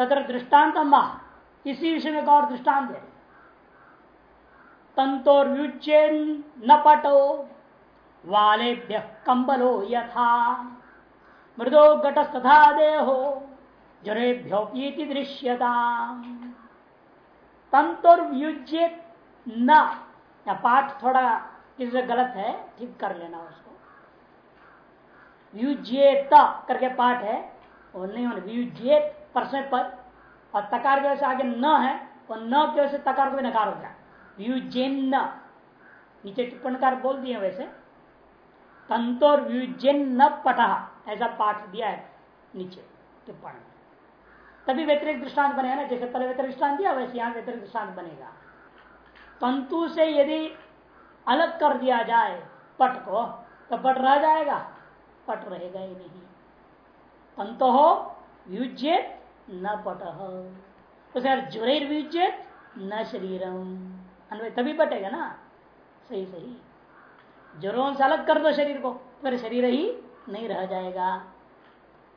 तथा दृष्टांत माँ। इसी विषय में और दृष्टांत है। तंतोर न पटो, वालेभ्य कंबलो यथा। मृदो घटस्तथा देहो जरेभ्योपीति दृश्यता। तंतुर्युज्यत न। पाठ थोड़ा किसी गलत है, ठीक कर लेना उसको। व्युजेत करके पाठ है वो नहीं होना व्युजेत परसेंट पर। और तकार के वजह से आगे न है और न की वजह से तकार को भी नकार हो गया। व्युजेन नीचे टिप्पणकार बोल दिए वैसे। तंतोर व्युजेन न पटा, ऐसा पाठ दिया है नीचे टिप्पण। तभी व्यतिरिक्त दृष्टांत बनेगा ना? जैसे पहले व्यतिरिक्त दृष्टांत दिया, वैसे यहाँ व्यतिरिक्त दृष्टांत बनेगा। तंतु से यदि अलग कर दिया जाए पट को तो पट रह जाएगा, पट रहेगा ही नहीं। तंतो हो व्युज्यत न पट। उसे जुरेर न शरीरम। अन्वय तभी पटेगा ना? सही सही। ज्वरों से अलग कर दो शरीर को, फिर शरीर ही नहीं रह जाएगा।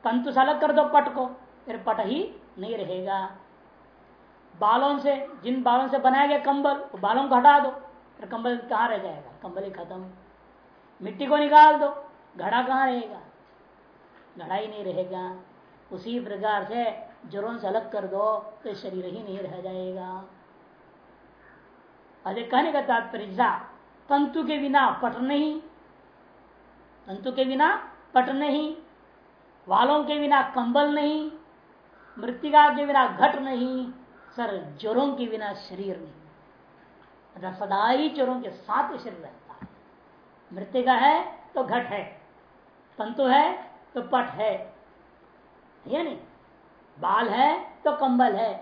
तंतु से अलग कर दो पट को, फिर पट ही नहीं रहेगा। बालों से, जिन बालों से बनाया गया कंबल, वो बालों को हटा दो, फिर कंबल कहाँ रह जाएगा? कंबल ही खत्म। मिट्टी को निकाल दो, घड़ा कहाँ रहेगा? घड़ा ही नहीं रहेगा। उसी प्रकार से जड़ों से अलग कर दो तो शरीर ही नहीं रह जाएगा। अरे कहने का तात्पर्य तंतु के बिना पट नहीं, तंतु के बिना पट नहीं, वालों के बिना कंबल नहीं, मृतिका के बिना घट नहीं, सर, जोरों के बिना शरीर नहीं। मतलब सदा ही ज्वरों के साथ शरीर रहता है। मृतिका है तो घट है, तंतु है तो पट है या नहीं? बाल है तो कंबल है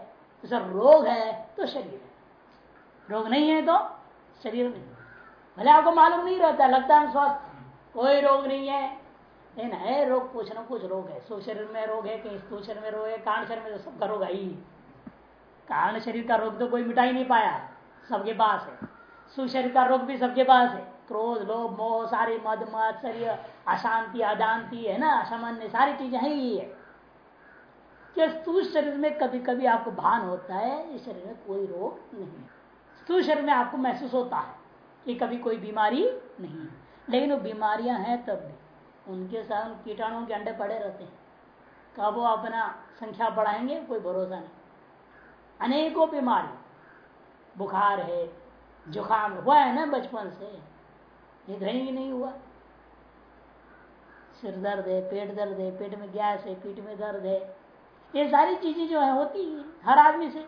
सर रोग है तो शरीर है। रोग नहीं है तो शरीर नहीं भले आपको मालूम नहीं रहता, लगता है स्वस्थ, कोई रोग नहीं है। लेकिन है रोग कुछ ना कुछ रोग है। सो शरीर में रोग है, कहीं स्थूल शरीर में रोग है, कारण शरीर में तो सबका रोग है ही। कारण शरीर का रोग तो कोई मिटा ही नहीं पाया, सबके पास है। सुशरीर का रोग भी सबके पास है। क्रोध, लोभ, मोह, सारी मद मत शरीर, अशांति अदांति है ना? असामान्य सारी चीज़ें है ही है कि स्थूल शरीर में कभी कभी आपको भान होता है, इस शरीर में कोई रोग नहीं स्थूल शरीर में आपको महसूस होता है कि कभी कोई बीमारी नहीं लेकिन वो बीमारियाँ हैं तब भी। उनके साथ कीटाणुओं के अंडे पड़े रहते हैं। कब वो अपना संख्या बढ़ाएँगे, कोई भरोसा नहीं। अनेकों बीमारी, बुखार है, जुकाम हुआ है ना बचपन से? निधन ही नहीं हुआ। सिर दर्द है, पेट दर्द है, पेट में गैस है, पीठ में दर्द है। ये सारी चीज़ें जो है होती है, हर आदमी से।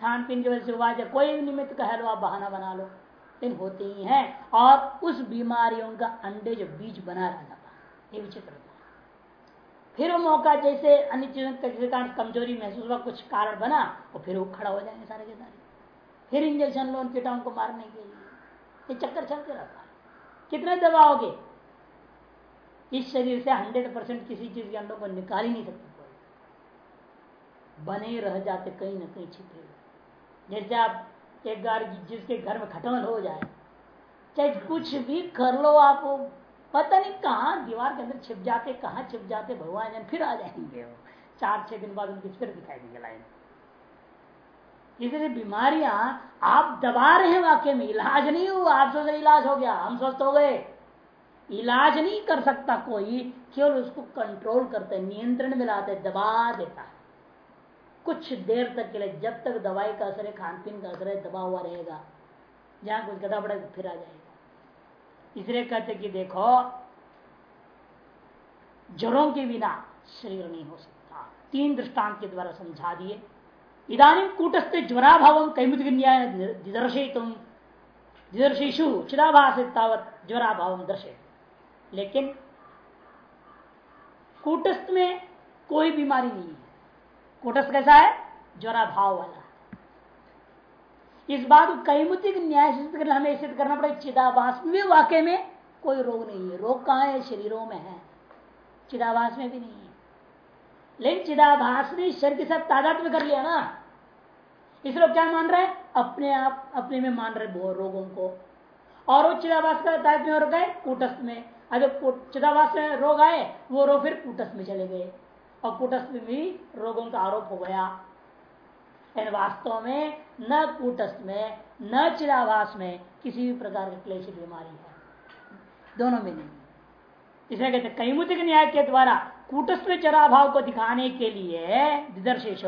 खान पीन की वजह से हुआ कोई भी निमित्त कह लो, आप बहाना बना लो, लेकिन होते ही हैं। और उस बीमारियों का अंडे जो बीज बना रह ये विचित्र फिर वो मौका जैसे अन्य चीज़ों के कमज़ोरी महसूस हुआ, कुछ कारण बना, और फिर वो खड़ा हो जाएँगे सारे के सारे। फिर इंजेक्शन लो कीटाणु को मारने के लिए। ये चक्कर चलते रहता है। कितने दबाओगे? इस शरीर से हंड्रेड परसेंट किसी चीज़ के अंडों को निकाल ही नहीं सकते। बने रह जाते कहीं ना कहीं छिपे जैसे आप एक बार जिसके घर में खटमल हो जाए, चाहे कुछ भी कर लो आप, पता नहीं कहा दीवार के अंदर छिप जाते, कहा छिप जाते, भगवान जन फिर आ जाएँगे वो। चार, छह दिन बाद उनकी फिर दिखाई देंगे लाइन। इसलिए बीमारियाँ, आप दबा रहे हैं वाक्य में, इलाज नहीं हुआ, आप सोच इलाज हो गया, हम स्वस्थ हो गए। इलाज नहीं कर सकता कोई, केवल उसको कंट्रोल करते नियंत्रण में लाते दबा देता है। कुछ देर तक के लिए जब तक दवाई का असर है खान पीन का असर है, दबा हुआ रहेगा। जहाँ कुछ गदा बड़ा, फिर आ जाएगा। इसलिए कहते कि देखो, जड़ों के बिना शरीर नहीं हो सकता। तीन दृष्टांत के द्वारा समझा दिए। इधानी कूटस्थ ज्वरा भाव कैमुद न्याय दिदर्शे तुम दिदर्शिशु चिदाभास तावत ज्वरा भाव दर्शे लेकिन कूटस्थ में कोई बीमारी नहीं है। कुटस कैसा है? ज्वरा भाव वाला। इस बात को कैमुतिक न्याय सिद्ध करना, हमें सिद्ध करना पड़ेगा चिदाभास में वाक्य में कोई रोग नहीं है। रोग कहाँ है? शरीरों में है। चिदाभास में भी नहीं है। लेकिन चिदाभास ने शरीर के साथ तादाद में कर लिया ना। इस लोग क्या मान रहे हैं? अपने आप, अपने में मान रहे बहुत रोगों को। और वो चिदाभास का तादाद में हो गए कूटस्थ में। अगर चिदाभास में रोग आए, वो रोग फिर कूटस्थ में चले गए। और कूटस्थ भी रोगों का आरोप हो गया। वास्तव में न कूटस्थ में, न चिराभास में किसी भी प्रकार की क्लेश बीमारी है। दोनों में नहीं। इसलिए कहते कैमुतिक न्याय के द्वारा कूटस्थ में चराभाव को दिखाने के लिए दिदर्शिश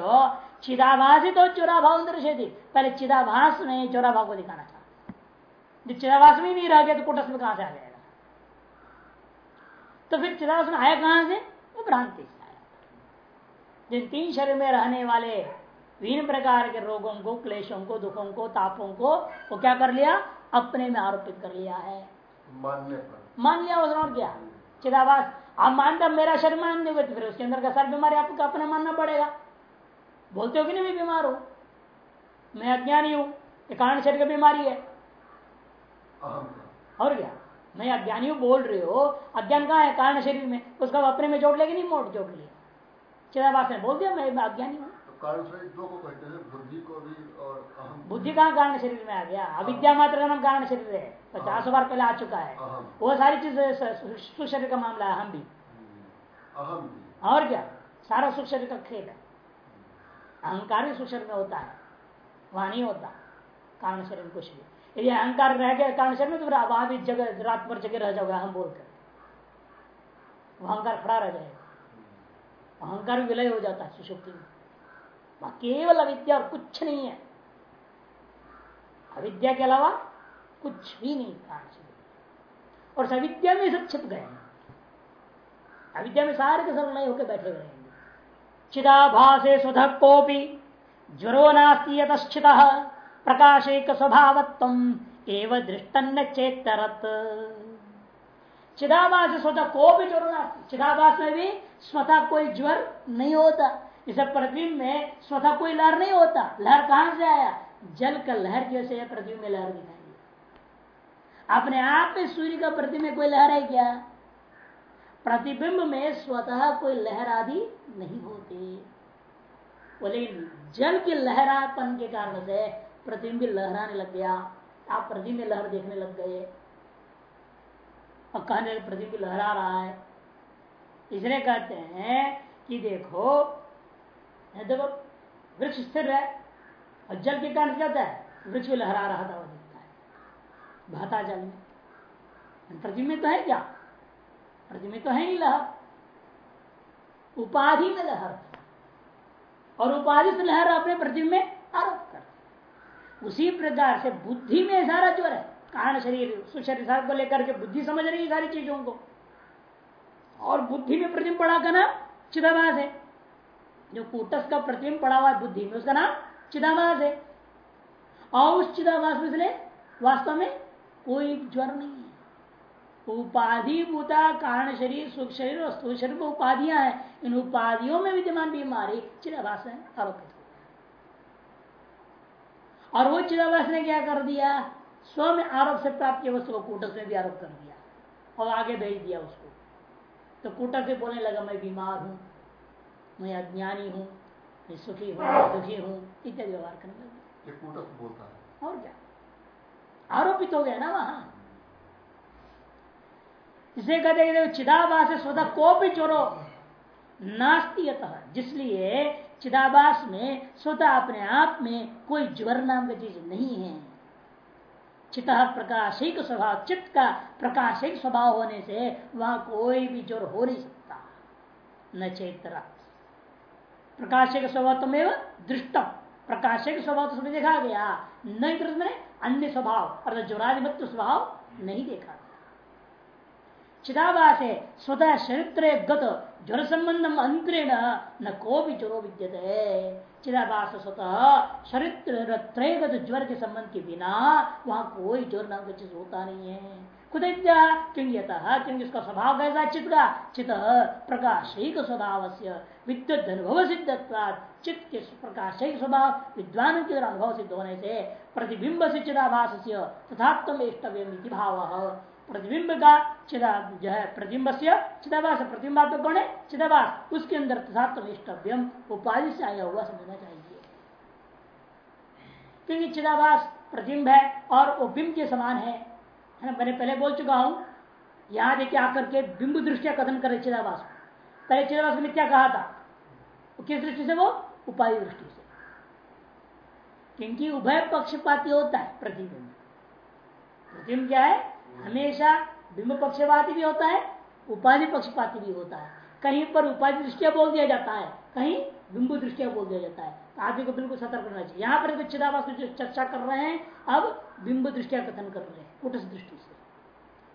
ही तो चोराभाव दर्शे पहले चिदाभास में चोराभाव को दिखाना था। चाहते चिदाभास में नहीं रह गया तो कूटस्थ में कहाँ से आ जाएगा? तो फिर चिदाभास में आया कहाँ से? वो भ्रांति से। जिन तीन शरीर में रहने वाले विभिन्न प्रकार के रोगों को क्लेशों को दुखों को तापों को वो क्या कर लिया? अपने में आरोपित कर लिया है। मानने पर। मान लिया उसने और क्या? चिदाभास आप मानता मेरा शरीर मान दोगे तो फिर उसके अंदर का सारी बीमारी आपको अपना मानना पड़ेगा? बोलते हो कि नहीं मैं बीमार हूँ? मैं अज्ञानी हूँ ये कारण शरीर की बीमारी है। और क्या? मैं अज्ञानी हूँ बोल रहे हो अज्ञान कहा है? कारण शरीर में। उसका अपने में जोड़ लेगी नहीं मोट जोड़ लिया चिदाभास ने बोल दिया मैं अज्ञानी हूँ। कारण शरीर दो को कहते हैं बुद्धि को और कहाँ कारण शरीर में आ गया? अविद्या मात्र का नाम कारण शरीर है। पचास बार पहले आ चुका है। वो सारी चीज़ सुख शरीर का मामला है हम भी। और क्या? सारा सुख शरीर का खेल है। अहंकार भी सुख शरीर में होता है। वहाँ नहीं होता। कारण शरीर कुछ भी। यदि अहंकार रह गया कारण शरीर में तो फिर वहाँ भी जगह रात भर जगह रह जाओगे हम बोलकर। अहंकार खड़ा रह जाएगा। अहंकार विलय हो जाता है सुशुक्ति में। वहाँ केवल अविद्या और कुछ नहीं है। अविद्या के अलावा कुछ भी नहीं कारण और अविद्या में सब छिप गए अविद्या में सारे के सब नए होकर बैठे हुए रहेंगे चिदाभासे सुध कोपी ज्वरो नास्ती यतश्चित, प्रकाशिक स्वभावत्व एवं दृष्टन चेतरत चिदाभास स्वतः को भी ज्वर चिदाभास में भी स्वतः कोई ज्वर नहीं होता। जैसे प्रतिबिंब में स्वतः कोई लहर नहीं होता। लहर कहाँ से आया? जल का लहर जैसे प्रतिबिंब में लहर दिखाई अपने आप में सूर्य का प्रतिबिंब कोई लहर है क्या? प्रतिबिंब में स्वतः कोई लहर आदि नहीं होती। बोले जल के लहरापन के कारण से प्रतिबिंब लहराने लग गया, आप प्रतिबिंब लहर देखने लग गए। कहने प्रतिबिंब लहरा रहा है। इसलिए कहते हैं कि देखो देखो, वृक्ष स्थिर है और जल के कारण क्या होता है? वृक्ष भी लहरा रहा था, वो दिखता है। बहता जल में। प्रतिबिंब तो है क्या? प्रतिबिंब तो है नहीं लहर। उपाधि में लहर और उपाधि से लहर अपने प्रतिबिंब में आरोप कर उसी प्रकार से बुद्धि में सारा ज्वर है। कारण शरीर, सुशरीर को लेकर के बुद्धि समझ रही है सारी चीज़ों को। और बुद्धि में प्रतिबिंब पड़ा का नाम चिदाभास है। जो कूटस का प्रतिबिंब पड़ा हुआ है बुद्धि में, उसका नाम चिदाभास है। और उस चिदाभास में वास्तव में कोई ज्वर नहीं है। उपाधि भूता कारण शरीर, सुख शरीर और स्थूल शरीर को उपाधियाँ हैं। इन उपाधियों में विद्यमान बीमारी चिदाभास आरोपित और वो चिदाभास ने क्या कर दिया? स्व में आरोप से प्राप्त वस्तु को कूटस में भी आरोप कर दिया और आगे भेज दिया उसको। तो कूटस से बोलने लगा मैं बीमार हूँ मैं अज्ञानी हूँ मैं सुखी हूँ दुखी हूँ इत्यादि व्यवहार करने लगे। बोलता है। और क्या? आरोपित हो गया ना वहाँ। इसे कहते चिदाबास चिदाभास स्वतः को भी चोरो नास्ती जिसलिए चिदाभास में स्वतः अपने आप में कोई ज्वर नाम की चीज़ नहीं है। चित प्रकाशिक स्वभाव, चित्त का प्रकाशिक स्वभाव होने से वहाँ कोई भी ज़ोर हो नहीं सकता। न चेतरा प्रकाशक स्वभाव तो में दृष्टम। प्रकाशक स्वभाव तो देखा गया। नहीं मैंने अन्य स्वभाव, अर्थात जोराधिपत्य स्वभाव नहीं देखा गया। चिदाभास है, स्वतः चरित्र गत ज्वर संबंधम अंतरेण न को भी ज्वरो विद्यते। स्वतः चरित्र ज्वर के संबंध के बिना वहाँ कोई ज्वर नाम का चीज़ होता नहीं है। कुदित्या क्योंकि क्योंकि उसका स्वभाव कैसा चित्त का चित्त प्रकाशिक स्वभाव से विद्युत अनुभव चित्त के प्रकाशिक स्वभाव विद्वान के अनुभव सिद्ध होने से प्रतिबिंब से चिदाभास से इष्टव्य भाव। प्रतिबिंब का चिदा जो है प्रतिबिंब से चिदाभास प्रतिबिंबात्मक कौन है? चिदाभास। उसके अंदर तथात्म इष्टव्यम उपाधि से आया हुआ समझना चाहिए। क्योंकि चिदाभास प्रतिबिंब है और वो बिंब के समान है। है ना? मैंने पहले बोल चुका हूँ, यहाँ देखिए आकर के बिंब दृष्टिया कथन करे चिदावास पहले चिदावास ने क्या कहा था? किस दृष्टि से? वो उपाधि दृष्टि से। क्योंकि उभय पक्षपाती होता है प्रतिबिंब। प्रतिबिंब क्या है? हमेशा बिंब पक्षपाती भी होता है, उपाधि पक्षपाती भी होता है। कहीं पर उपाधि दृष्टिया बोल दिया जाता है, कहीं बिंबु दृष्टिया बोल दिया जाता है। तो आदमी को बिल्कुल सतर्क रहना चाहिए। यहाँ पर चिदावास जो चर्चा कर रहे हैं, अब बिंब दृष्टिया कथन कर रहे हैं, कुटस दृष्टि से।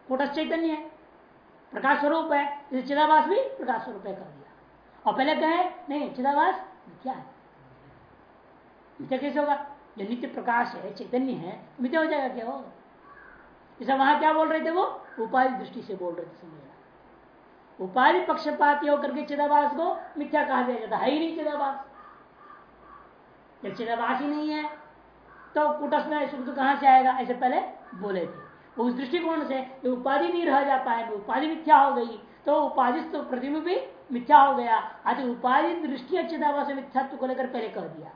कुटस चैतन्य है, प्रकाश स्वरूप है जैसे चिदावास भी प्रकाश स्वरूप है कर दिया। और पहले कहे नहीं चिदावास क्या है। कैसे होगा? जो नित्य प्रकाश है, चैतन्य है तो मिथ्या हो जाएगा, क्या वो जैसे वहाँ क्या बोल रहे थे वो? उपाधि दृष्टि से बोल रहे थे समझना उपाधि पक्षपाती होकर के चिदावास को मिथ्या कहा दिया जाता है ही नहीं चिदावास जब चिदावास ही नहीं है तो कुटस में शुद्ध कहाँ से आएगा? ऐसे पहले बोले थे। उस दृष्टिकोण से उपाधि नहीं रह जा पाए उपाधि मिथ्या हो गई तो उपाधि तो प्रतिबिंब भी मिथ्या हो गया। आज उपाधि दृष्टि चिदावास मिथ्यात्व को लेकर पहले कह दिया।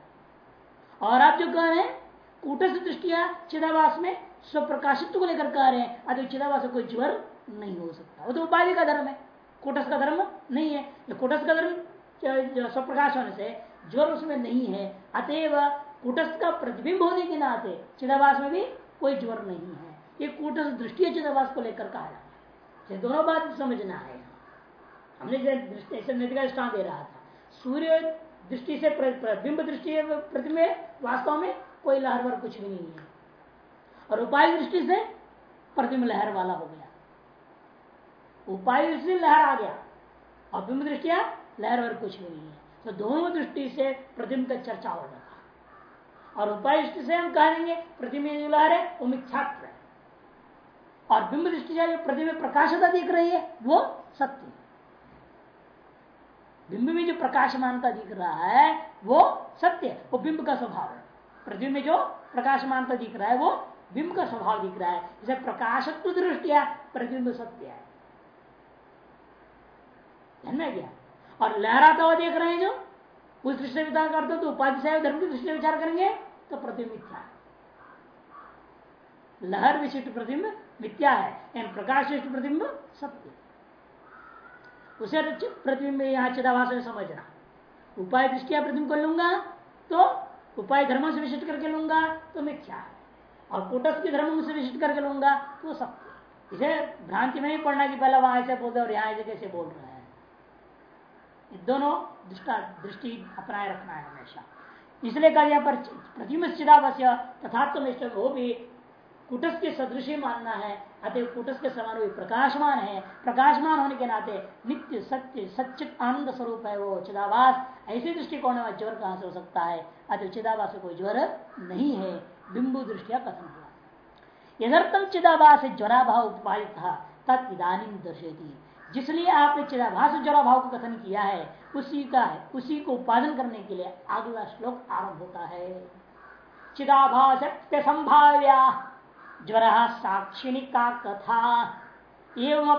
और आप जो कह रहे हैं, कूटस्थ दृष्टिया चिदावास में स्वप्रकाशित्व को लेकर कह रहे हैं, अतः चिदावास कोई ज्वर नहीं हो सकता। वो तो उपाधि का धर्म है कोटस का धर्म नहीं है। कोटस का धर्म स्वप्रकाश होने से ज्वर उसमें नहीं है। अतएव कुटस्थ का प्रतिबिंब होने के नाते चिदावास में भी कोई ज्वर नहीं है। ये कूटस्थ दृष्टि चिदावास को लेकर कहा जाता है। दोनों बात समझना है। हमने नदी का दे रहा था, सूर्य दृष्टि से प्रतिबिंब दृष्टि प्रतिबिंब वास्तव में कोई लहर कुछ भी नहीं है। और उपाय दृष्टि से प्रतिबिंब लहर वाला हो गया। उपाय दृष्टि लहर आ गया। और बिंब दृष्टिया लहर वर कुछ नहीं है। तो दोनों दृष्टि से प्रतिबिंब का चर्चा हो जाता और उपाय दृष्टि से हम कहेंगे प्रतिबिंब जो लहर है, वो मिथ्यात्व है। और बिंब दृष्टि से जो प्रतिबिंब प्रकाशता दिख रही है, वो सत्य बिंब में जो प्रकाशमानता दिख रहा है, वो सत्य वो बिंब का स्वभाव है। प्रतिबिंब में जो प्रकाशमानता दिख रहा है, वो बिंब का स्वभाव दिख रहा है। जैसे प्रकाशत्व दृष्टिया प्रतिबिंब सत्य है। गया? और लहराता हुआ देख रहे हैं जो, उस दृष्टि विचार करते तो उपाधि से धर्म की दृष्टि विचार करेंगे तो प्रतिबिंब मिथ्या है। लहर विशिष्ट प्रतिबिंब मिथ्या है प्रकाश विशिष्ट प्रतिबिंब सत्य उसे प्रतिबिंब यहाँ चिदाभास में समझना। उपाय दृष्टिया प्रतिबिंब कर लूँगा तो उपाय धर्म से विशिष्ट करके लूँगा तो मिथ्या है। और कुटस के धर्म से विशिष्ट करके लूँगा तो सत्य इसे भ्रांति में नहीं पढ़ना कि पहले वहाँ ऐसे बोलते और यहाँ ऐसे कैसे बोल रहे हैं। दोनों दृष्टा दृष्टि अपनाए रखना है हमेशा। इसलिए कहा यहाँ पर प्रतिबिंब चिदावश्य तथात्म वो भी कुटस के सदृश मानना है, अतः कुटस के समान भी प्रकाशमान है। प्रकाशमान होने के नाते नित्य, सत्य सचित आनंद स्वरूप है वो चिदावास ऐसे दृष्टिकोण में ज्वर कहाँ से हो सकता है? अतः चिदावास से कोई ज्वर नहीं है। बिंबु दृष्टिया कथन हुआ? यदर्थम चिदाभास ज्वराभाव उत्पादित था तद इधानी दर्शेती जिसलिए आपने चिदाभास ज्वराभाव को कथन किया है, उसी का है, उसी को उत्पादन करने के लिए अगला श्लोक आरंभ होता है। चिदाभास संभाव्या ज्वर साक्षिणी का कथा। एवं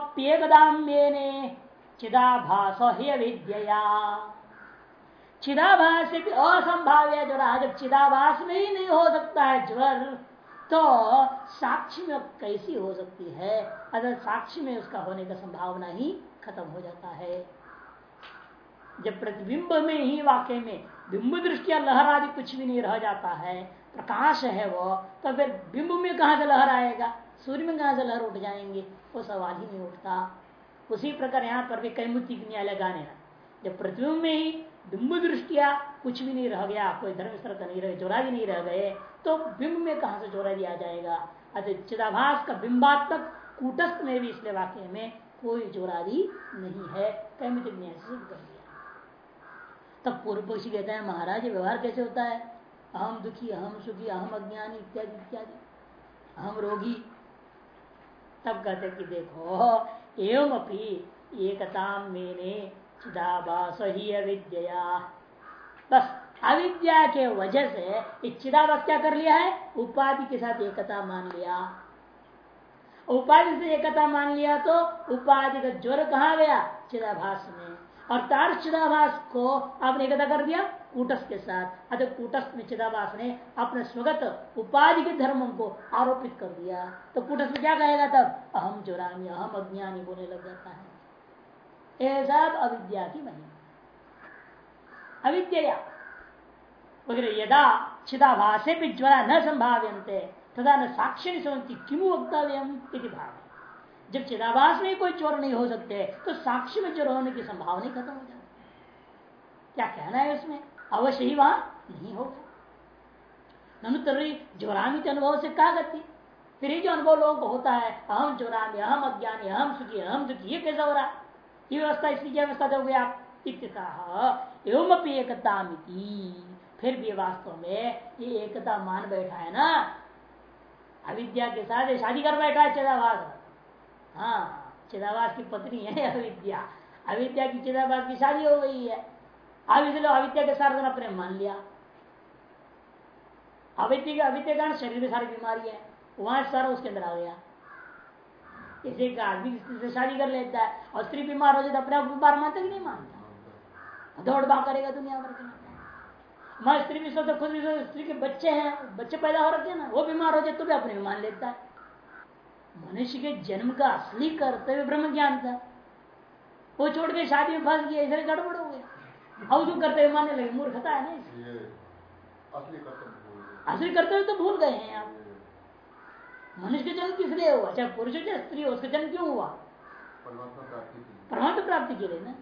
चिदाभास विद्या चिदाभास से भी असंभाव्य ज्वर जब चिदाभास में ही नहीं हो सकता है ज्वर तो साक्षी में कैसी हो सकती है? अगर साक्षी में उसका होने का संभावना ही खत्म हो जाता है। जब प्रतिबिंब में ही वाक्य में बिंब दृष्टिया लहर आदि कुछ भी नहीं रह जाता है, प्रकाश है वो तो फिर बिंब में कहा से लहर आएगा? सूर्य में कहा से लहर उठ जाएँगे? वो सवाल ही नहीं उठता। उसी प्रकार यहाँ पर भी कई मुक्ति न्यायालय गाने जब प्रतिबिंब में ही बिंब दृष्टिया कुछ भी नहीं रह गया, कोई धर्म स्तर नहीं रहे भी नहीं रह गए तो बिंब में कहा से चोरा दिया जाएगा? अतः चिदाभास का बिंबात्मक कूटस्थ में भी इसलिए वाक्य में कोई चोरादी नहीं है। तब पूर्व पक्षी कहते हैं, महाराज व्यवहार कैसे होता है? अहम दुखी, अहम सुखी, अहम अज्ञानी, इत्यादि इत्यादि। अहम रोगी। तब कहते कि देखो एवं अपनी एकता मेने चिदाभास ही अविद्या बस, अविद्या के वजह से चिदाभास क्या कर लिया है? उपाधि के साथ एकता मान लिया। उपाधि से एकता मान लिया तो उपाधि का ज्वर कहा गया? चिदाभास में। और तार चिदाभास को आपने एकता कर दिया कूटस के साथ। अतः कूटस में चिदाभास ने अपने स्वगत उपाधि के धर्मों को आरोपित कर दिया। तो कूटस में क्या कहेगा तब? अहम चुरामी अहम अज्ञानी बोलने लग जाता है। सब अविद्या की महिमा। अविद्या यदा चिदाभाषे भी ज्वरा न संभाव्यंते तथा न साक्षी समझती किमु वक्तव्यम भाव जब चिदाभास में कोई चोर नहीं हो सकते तो साक्षी में चोर होने की संभावना खत्म हो जाती क्या कहना है उसमें? अवश्य ही वहाँ नहीं होगा। ननु ज्वरामित अनुभव से कहा गति फिर ये जो अनुभव लोगों को होता है अहम चोरामी अहम अज्ञानी अहम सुखी अहम दुखी, ये कैसा हो रहा? ये व्यवस्था इसकी क्या व्यवस्था दोगे आप एवं एकता फिर भी वास्तव में ये एकता मान बैठा है ना अविद्या के साथ शादी कर बैठा है चिदाभास हाँ चिदाभास की पत्नी है अविद्या अविद्या की चिदाभास की शादी हो गई है अब इसलिए अविद्या के साथ अपने मान लिया अविद्या अविद्या कारण शरीर में सारी बीमारी है वहाँ सारा उसके अंदर आ गया इसे का आदमी से शादी कर लेता है और स्त्री बीमार हो जाए तो अपने आप बीमार मानता कि नहीं मानता? दौड़ भाग करेगा दुनिया भर के मैं स्त्री भी सोचता खुद भी स्त्री के बच्चे हैं बच्चे पैदा हो रखे ना वो बीमार हो जाए तो भी अपने मान लेता है। मनुष्य के जन्म का असली कर्तव्य ब्रह्म ज्ञान था। वो छोड़ के शादी में फंस गया इसलिए गड़बड़ हो गया। अब जो कर्तव्य मानने लगे मूर्खता है ना असली कर्तव्य तो भूल गए हैं आप। मनुष्य का जन्म किस लिए हुआ? चाहे पुरुष हो चाहे स्त्री हो उसका जन्म क्यों हुआ? परमात्मा प्राप्ति के लिए। ना।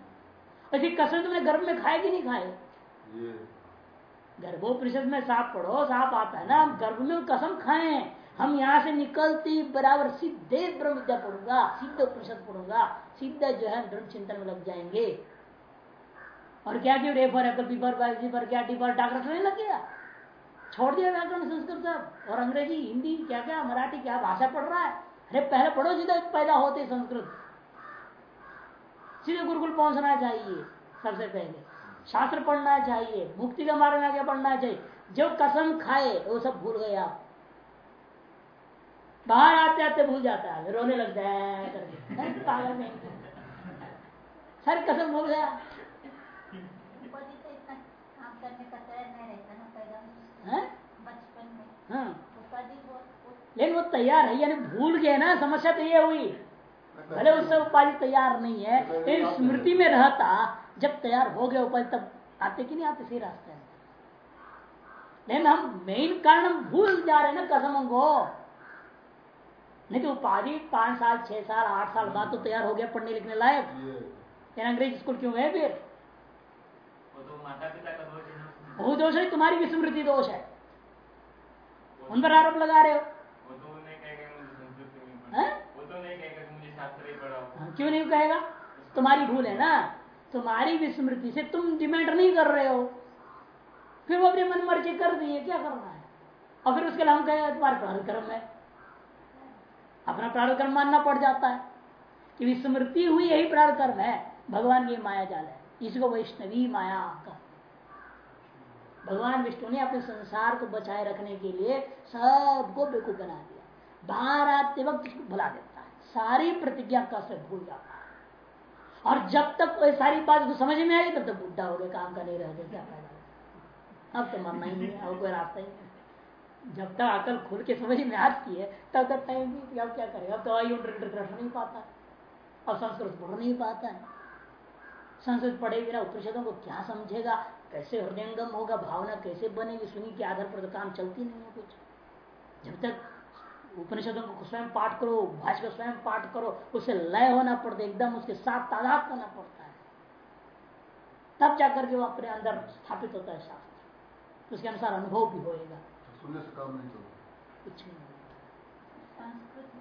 ऐसी कसर तुमने गर्भ में खाए कि नहीं खाए? गर्भोपरिषद में साफ़ पढ़ो साफ़ आता है ना हम गर्भ में कसम खाए। हम यहाँ से निकलती बराबर सीधे ब्रह्म विद्या पढ़ूँगा सिद्ध उपनिषद पढ़ूँगा सीधा जो है दृढ़ चिंतन में लग जाएँगे। और क्या क्यों रेफर है बी पर क्या पर डॉक्टर नहीं लग गया? छोड़ दिया व्याकरण संस्कृत और अंग्रेज़ी, हिंदी क्या क्या मराठी, क्या भाषा पढ़ रहा है? अरे, पहले पढ़ो सीधा पैदा होते संस्कृत। सीधे गुरुकुल पहुँचना चाहिए, सबसे पहले। शास्त्र पढ़ना चाहिए, मुक्ति का मार्ग आगे पढ़ना चाहिए। जो कसम खाए, वो सब भूल गए आप। बाहर आते आते भूल जाता है, रोने लग जाए सर कसम भूल गया। हाँ। लेकिन वो तैयार है यानी भूल गए ना समस्या तो ये हुई। भले उससे उपाधि तैयार नहीं है लेकिन स्मृति में रहता जब तैयार हो गया उपाधि तब आते कि नहीं आते सही रास्ते में लेकिन हम मेन कारण भूल जा रहे ना कसमों को। नहीं तो उपाधि पाँच साल छह साल आठ साल बाद तो तैयार हो गया पढ़ने लिखने लायक। अंग्रेज़ स्कूल क्यों गए फिर? वो दोष है तुम्हारी विस्मृति दोष है। उन पर आरोप लगा रहे हो। हाँ, क्यों नहीं कहेगा? तुम्हारी भूल है ना। तुम्हारी विस्मृति से तुम डिमेंड नहीं कर रहे हो। फिर वो अपने मन मर्ज़ी कर दिए क्या करना है? और फिर उसके लिए हम कहेगा तुम्हारे प्रारंभ कर्म है। अपना प्रारंभ कर्म मानना पड़ जाता है। कि विस्मृति हुई यही प्रारंभ कर्म है। भगवान की माया जाल है। इसको वैष्णवी माया का भगवान विष्णु ने अपने संसार को बचाए रखने के लिए सबको बेकूफ बना दिया। बाहर आते वक्त उसको भुला देता है। सारी प्रतिज्ञा का से भूल जाता है। और जब तक कोई सारी बात को समझ में आई तब तक बुढ़ा हो गया काम का नहीं रह गया क्या फ़ायदा अब तो मरना ही नहीं अब कोई रास्ता ही नहीं जब तक अकल खुल के समझ में आती है, तब तक टाइम भी अब क्या करेगा अब तो आई नहीं पाता अब संस्कृत पढ़ नहीं पाता है। संस्कृत पढ़े बिना उपनिषदों को क्या समझेगा? कैसे हृदयंगम होगा भावना कैसे बनेगी? सुनी के आधार पर तो काम चलती नहीं है कुछ। जब तक उपनिषदों को स्वयं पाठ करो भाषा को स्वयं पाठ करो उसे लय होना पड़ता है एकदम उसके साथ तादाद करना पड़ता है। तब जाकर के वो अपने अंदर स्थापित होता है शास्त्र। उसके अनुसार अनुभव भी होएगा। सुनने से काम नहीं चलता कुछ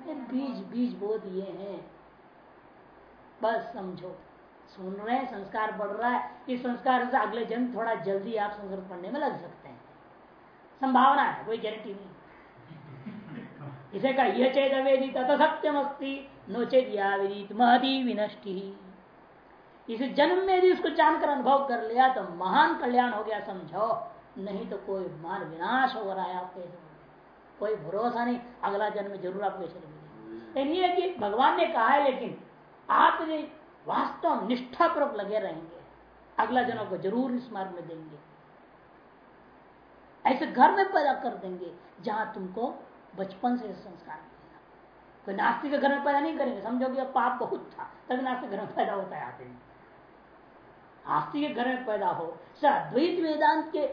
नहीं बीज बीज बोध ये हैं। बस समझो। सुन रहे हैं संस्कार बढ़ रहा है इस संस्कार से अगले जन्म थोड़ा जल्दी आप संस्कृत पढ़ने में लग सकते हैं। संभावना है कोई गारंटी नहीं। इसे का यह चेत अवेदित तो सत्यम अस्ती नो चेत यावेदित महदी विनष्टि। इस जन्म में यदि उसको जानकर अनुभव कर लिया तो महान कल्याण हो गया समझो। नहीं तो कोई मान विनाश हो रहा है आपके कोई भरोसा नहीं अगला जन्म ज़रूर आपको शरीर मिलेगा ये कि भगवान ने कहा है लेकिन आप वास्तव निष्ठापूर्वक लगे रहेंगे। अगला जन्म को ज़रूर इस मार्ग में देंगे। ऐसे घर में पैदा कर देंगे, जहाँ तुमको बचपन से संस्कार मिलेगा कोई नास्तिक के घर में पैदा नहीं करेंगे। समझोगे पाप बहुत था तभी नास्तिक घर में पैदा होता है आते आस्तिक के घर में पैदा हो स अद्वैत वेदांत के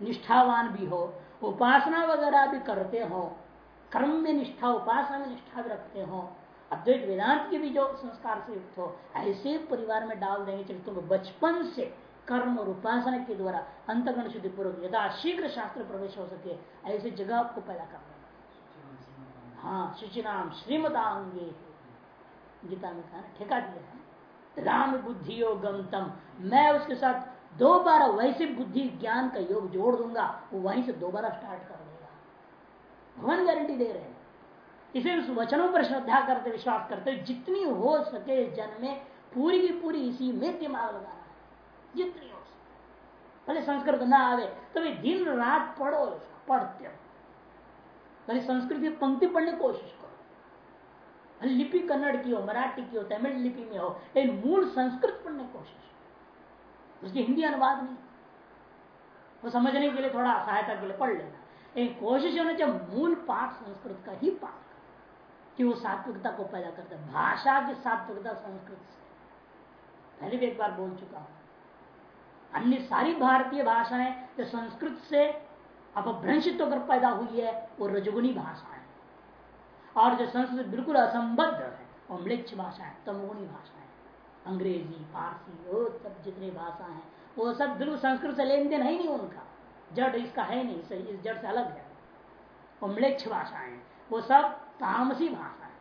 निष्ठावान भी हो, उपासना वगैरह भी करते हो, कर्म में निष्ठा, उपासना में निष्ठा भी रखते हो अद्वैत वेदांत के भी जो संस्कार से युक्त हो, ऐसे परिवार में डाल देंगे चलिए तुम बचपन से कर्म और उपासना के द्वारा अंतगण शुद्धि पूर्वक यदा शीघ्र शास्त्र प्रवेश हो सके, ऐसे जगह आपको पैदा कर देना हाँ शुचिनाम, श्रीमदांगे। गीता में कहा ठेका दिया है। राम बुद्धि गमतम मैं उसके साथ दोबारा वैसे बुद्धि ज्ञान का योग जोड़ दूँगा, वो वहीं से दोबारा स्टार्ट कर देगा। भगवान गारंटी दे रहे हैं। इसे उस वचनों पर श्रद्धा करते, विश्वास करते जितनी हो सके जन्म में पूरी की पूरी इसी में दिमाग लगाना है। जितनी हो सके। भले संस्कृत ना आवे तो दिन रात पढ़ो, पढ़ते भले संस्कृत की पंक्ति पढ़ने की कोशिश करो। लिपि कन्नड़ की हो, मराठी की हो, तमिल लिपि में हो, लेकिन मूल संस्कृत पढ़ने की कोशिश उसकी हिंदी अनुवाद नहीं। वो समझने के लिए थोड़ा सहायता के लिए पढ़ लेना। एक कोशिश होना चाहिए, मूल पाठ संस्कृत का ही पाठ। कि वो सात्विकता को पैदा करता है। भाषा की सात्विकता संस्कृत से। पहले भी एक बार बोल चुका हूँ। अन्य सारी भारतीय भाषाएँ जो संस्कृत से अपभ्रंशित होकर पैदा हुई है, वो रजगुनी भाषा है। और जो संस्कृत बिल्कुल असंबद्ध है, वो मृक्ष भाषा है तमगुणी भाषा है। अंग्रेज़ी, फारसी, वो सब जितनी भाषा है, वो सब बिल्कुल संस्कृत से लेन देन है नहीं उनका। जड़ इसका है नहीं, इस जड़ से अलग है। वो मृक्ष भाषा है। वो सब तामसी भाषा है।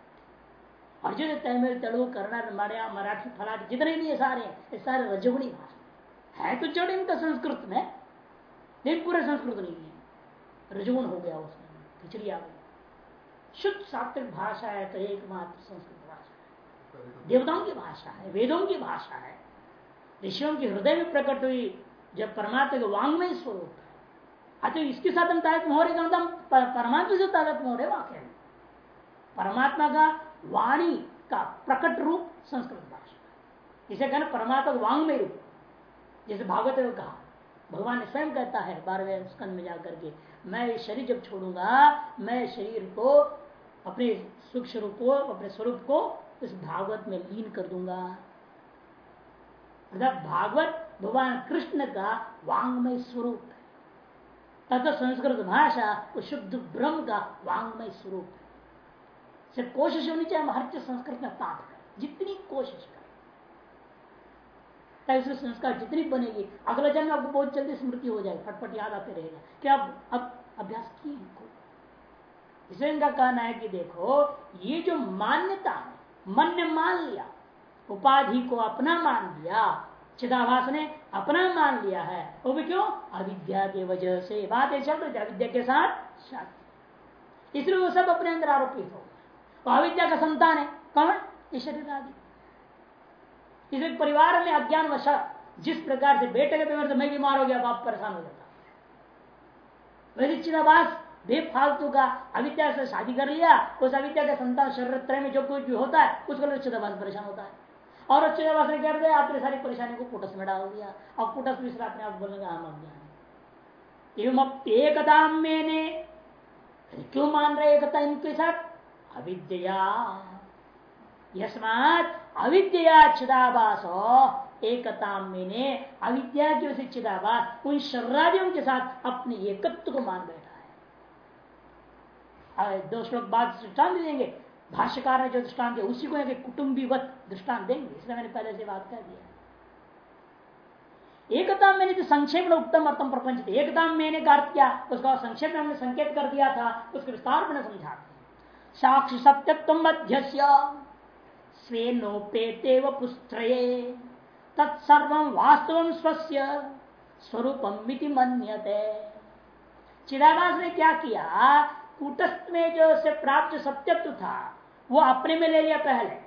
और जो तमिल तेलुगु कन्नड़ मरिया, मराठी, फलाटी, जितने भी ये सारे ये सारे रजगुणी भाषा है। तो जड़ इनका संस्कृत में, लेकिन पूरे संस्कृत नहीं है। रजगुण हो गया उसमें, खिचड़ी आ गई। शुद्ध सात्विक भाषा है तो एकमात्र संस्कृत भाषा है। देवताओं की भाषा है, वेदों की भाषा है। ऋषियों के हृदय में प्रकट हुई जब परमात्मा के वांगमय स्वरूप है। अच्छा इसके साथ हम तारत हो रहे मतलब परमात्मा से तारत हो रहे वाक्य में परमात्मा का वाणी का प्रकट रूप संस्कृत भाषा इसे कहना परमात्मा वांगमय रूप। जैसे भागवत ने कहा, भगवान ने स्वयं कहता है, बारहवें स्कंद में जाकर के, मैं ये शरीर जब छोड़ूँगा, मैं शरीर को, अपने सूक्ष्म रूप को, अपने स्वरूप को इस भागवत में लीन कर दूँगा। अर्थात भागवत भगवान कृष्ण का वांगमय स्वरूप है। तथा संस्कृत भाषा वो शुद्ध ब्रह्म का वांगमय स्वरूप है। सिर्फ़ कोशिश होनी चाहिए हर चीज़ संस्कृत में पाठ कर। जितनी कोशिश कर। उसके संस्कार जितनी बनेगी, अगला जन्म आपको बहुत जल्दी स्मृति हो जाएगी, फटफट याद आते रहेगा क्या अब अब अभ्यास किए इनको इसलिए इनका कहना है कि देखो, ये जो मान्यता है, मन ने मान लिया, उपाधि को अपना मान लिया, चिदाभास ने अपना मान लिया है, वो भी क्यों? अविद्या के वजह से। बात है अविद्या के साथ इसलिए वो सब अपने अंदर आरोपित हो तो अविद्या का संतान है। कौन? ये शरीर आदि। इसलिए परिवार में अज्ञान वशा जिस प्रकार से बेटे के बीमार से मैं बीमार हो गया, बाप परेशान हो जाता। वैसे चिदाभास बेफालतू का अविद्या से शादी कर लिया, उस अविद्या का संतान शरीर में जो कुछ भी होता है, उसको चिदाभास परेशान होता है। और अच्छे चिदाभास ने कर दिया अपनी सारी परेशानी को कुटस में डाल दिया। और कुटस मिश्र अपने आप हम अज्ञान एवं मैंने क्यों मान रहे एकता इनके साथ? अविद्या चिदाभास, एकता मैंने अविद्या की से चिदाभास, उन शर्रादियों के साथ अपने एकत्व को मान बैठा है। दो श्लोक बाद दृष्टान देंगे। भाष्यकार ने जो दृष्टान दिया उसी को कुटुंबीवत दृष्टान देंगे। इसलिए मैंने पहले से बात कर दिया एकता मैंने जो संक्षेप में उत्तम अर्थम प्रपंच एकता मैंने का अर्थ उसका संक्षेप में हमने संकेत कर दिया था, उसके विस्तार में समझा साक्षी सत्यत्व मध्य स्वेनोपेते व पुस्त्रये। तत्सर्व वास्तव स्वस्य स्वरूपम मन्यते। चिदाभास ने क्या किया? कूटस्थ में जो से प्राप्त सत्यत्व था, वो अपने में ले लिया पहले।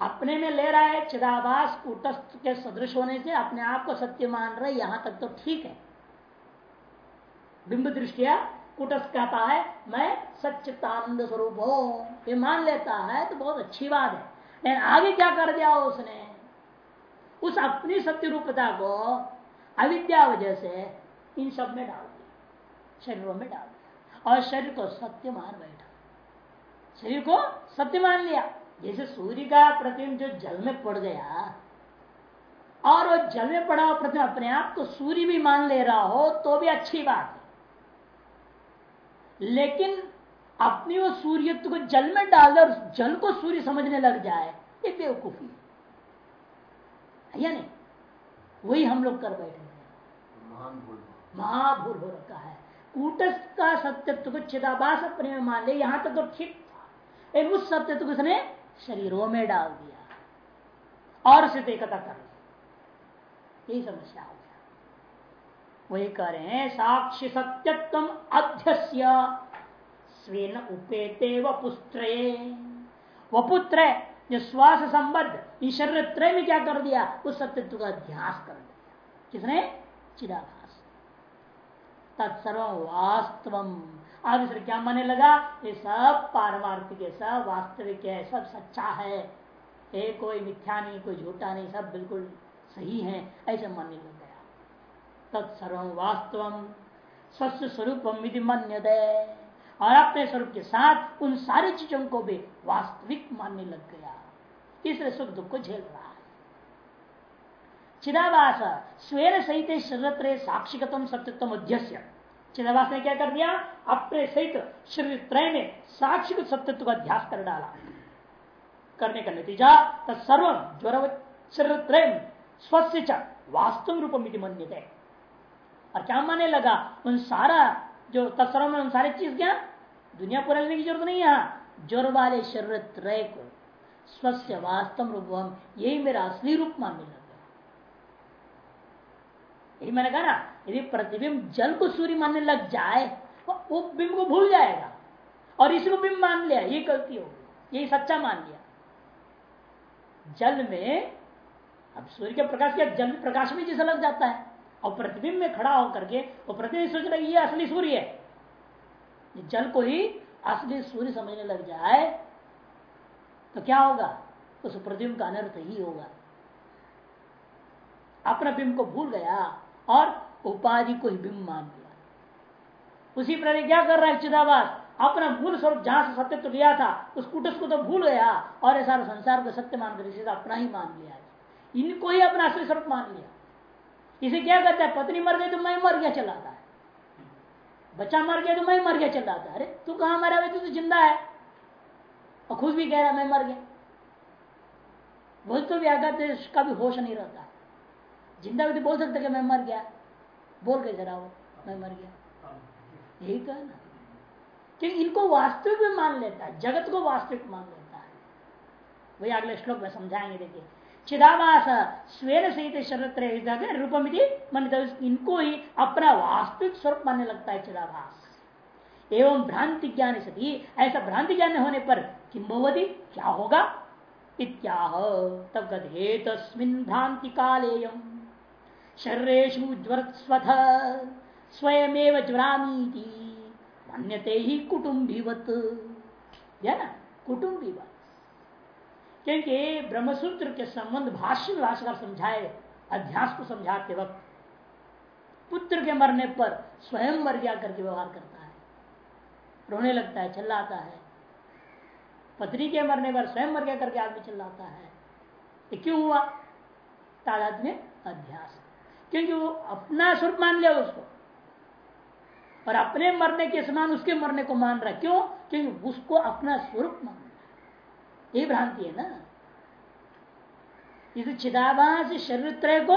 अपने में ले रहा है चिदाभास कूटस्थ के सदृश होने से अपने आप को सत्य मान रहे यहाँ तक तो ठीक है। बिंब दृष्टिया कुटस कहता है, मैं सच्चितानंद स्वरूप हूँ। ये मान लेता है तो बहुत अच्छी बात है। लेकिन आगे क्या कर दिया उसने? उस अपनी सत्य रूपता को अविद्या वजह से इन सब में डाल दिया। शरीरों में डाल दिया। और शरीर को सत्य मान बैठा। शरीर को सत्य मान लिया। जैसे सूर्य का प्रतिबिंब जो जल में पड़ गया, और वो जल में पड़ा प्रतिमा अपने आप को सूर्य भी मान ले रहा हो तो भी अच्छी बात है। लेकिन अपनी वो सूर्यत्व को जल में डाल और जल को सूर्य समझने लग जाए ये बेवकूफ़ी है। या नहीं? वही हम लोग कर बैठे हैं। महाभूल हो रखा है। कूटस्थ का सत्यत्व को चिदाबास अपने में मान ले यहाँ तक तो ठीक था। लेकिन उस सत्यत्व को उसने शरीरों में डाल दिया। और उसे एकता कर लिया यही समस्या हो वही कह रहे हैं, साक्षी सत्यत्व अध्यस्य, स्वेन उपेते व पुत्र पुत्र जो श्वास संबद्ध शरीर त्रय में क्या कर दिया? उस सत्यत्व का अध्यास कर दिया। किसने? चिदाभास। तत्सर्व वास्तव अब इसे क्या माने लगा? ये सब पारमार्थिक है, सब वास्तविक है, सब सच्चा है। ये कोई मिथ्या नहीं, कोई झूठा नहीं, सब बिल्कुल सही है, ऐसे मानने लग। तत्सर्व वास्तव स्वस्थ स्वरूपम विधि मन्य और अपने स्वरूप के साथ उन सारी चीज़ों को भी वास्तविक मानने लग गया। इसलिए सुख दुख को झेल रहा है। चिदावास स्वेर सहित शरीर साक्षिकतम सत्यत्व अध्यस्य। चिदावास ने क्या कर दिया? अपने सहित शरीर त्रय में साक्षिक सत्यत्व का अध्यास कर डाला। करने का नतीजा तत्सर्व ज्वर शरीर त्रय स्वस्थ वास्तव रूप मन्यते। और क्या माने लगा? उन सारा जो तत्सर्व में उन सारी चीज़ क्या? दुनिया पूरा लेने की ज़रूरत नहीं है ज़ोर वाले शरीर त्रय को, स्वस्थ वास्तव रूप यही मेरा असली रूप मानने लगा यही मैंने कहा ना, यदि प्रतिबिंब जल को सूर्य मानने लग जाए, वो बिंब को भूल जाएगा। और इसको बिंब मान लिया, ये गलती होगी यही सच्चा मान लिया। जल में, अब सूर्य के प्रकाश के जल प्रकाश में जैसा लग जाता है। और प्रतिबिंब में खड़ा होकर के वो प्रतिबिंब सोच रहा ये असली सूर्य है। जल को ही असली सूर्य समझने लग जाए तो क्या होगा? उस प्रतिबिंब का अनर्थ ही होगा। अपना बिंब को भूल गया और उपाधि को ही बिंब मान लिया। उसी प्रकार क्या कर रहा है चिदाबाद अपना मूल स्वरूप जहाँ से सत्य तो लिया था, उस कुटस को तो भूल गया और ऐसा संसार को सत्य मान कर अपना ही मान लिया। इनको ही अपना असली स्वरूप मान लिया। इसे क्या कहता है? पत्नी मर गई तो मैं मर गया चलाता है। बच्चा मर गया तो मैं मर गया चलाता है। अरे, तू कहा मरा हुआ तू तो ज़िंदा है। और खुद भी कह रहा मैं मर गया। बोल तो भी आकर का भी होश नहीं रहता। ज़िंदा भी तो बोल सकते कि मैं मर गया। बोल के जरा वो, मैं मर गया। यही तो है ना। क्योंकि इनको वास्तविक में मान लेता है, जगत को वास्तविक मान लेता है। वही अगले श्लोक में समझाएँगे, देखिए। चिदावास स्वेन सहित शरत रूपम मन इनको ही अपना वास्तविक स्वरूप मानने लगता है चिदाभास। एवं भ्रांति ज्ञान सती ऐसा भ्रांति ज्ञान होने पर किम्बवती क्या होगा? इत्याह। तब गधे तस्मिन भ्रांति कालेयम शर्रेशु स्वयमेव ज्वरामी मान्यते ही कुटुंबीवत है ना? कुटुंबीवत क्योंकि ब्रह्मसूत्र के संबंध भाष्य भाषा समझाए, अध्यास को समझाते वक्त। पुत्र के मरने पर स्वयं मर गया करके व्यवहार करता है। रोने लगता है, चिल्लाता है। पत्नी के मरने पर स्वयं मर गया करके आदमी चिल्लाता है। ये क्यों हुआ? तादाद में अध्यास। क्योंकि वो अपना स्वरूप मान लिया उसको। और अपने मरने के समान उसके मरने को मान रहा क्यों? क्योंकि उसको अपना स्वरूप मान ये भ्रांति है ना। इस चिदाभास शरीर त्रय को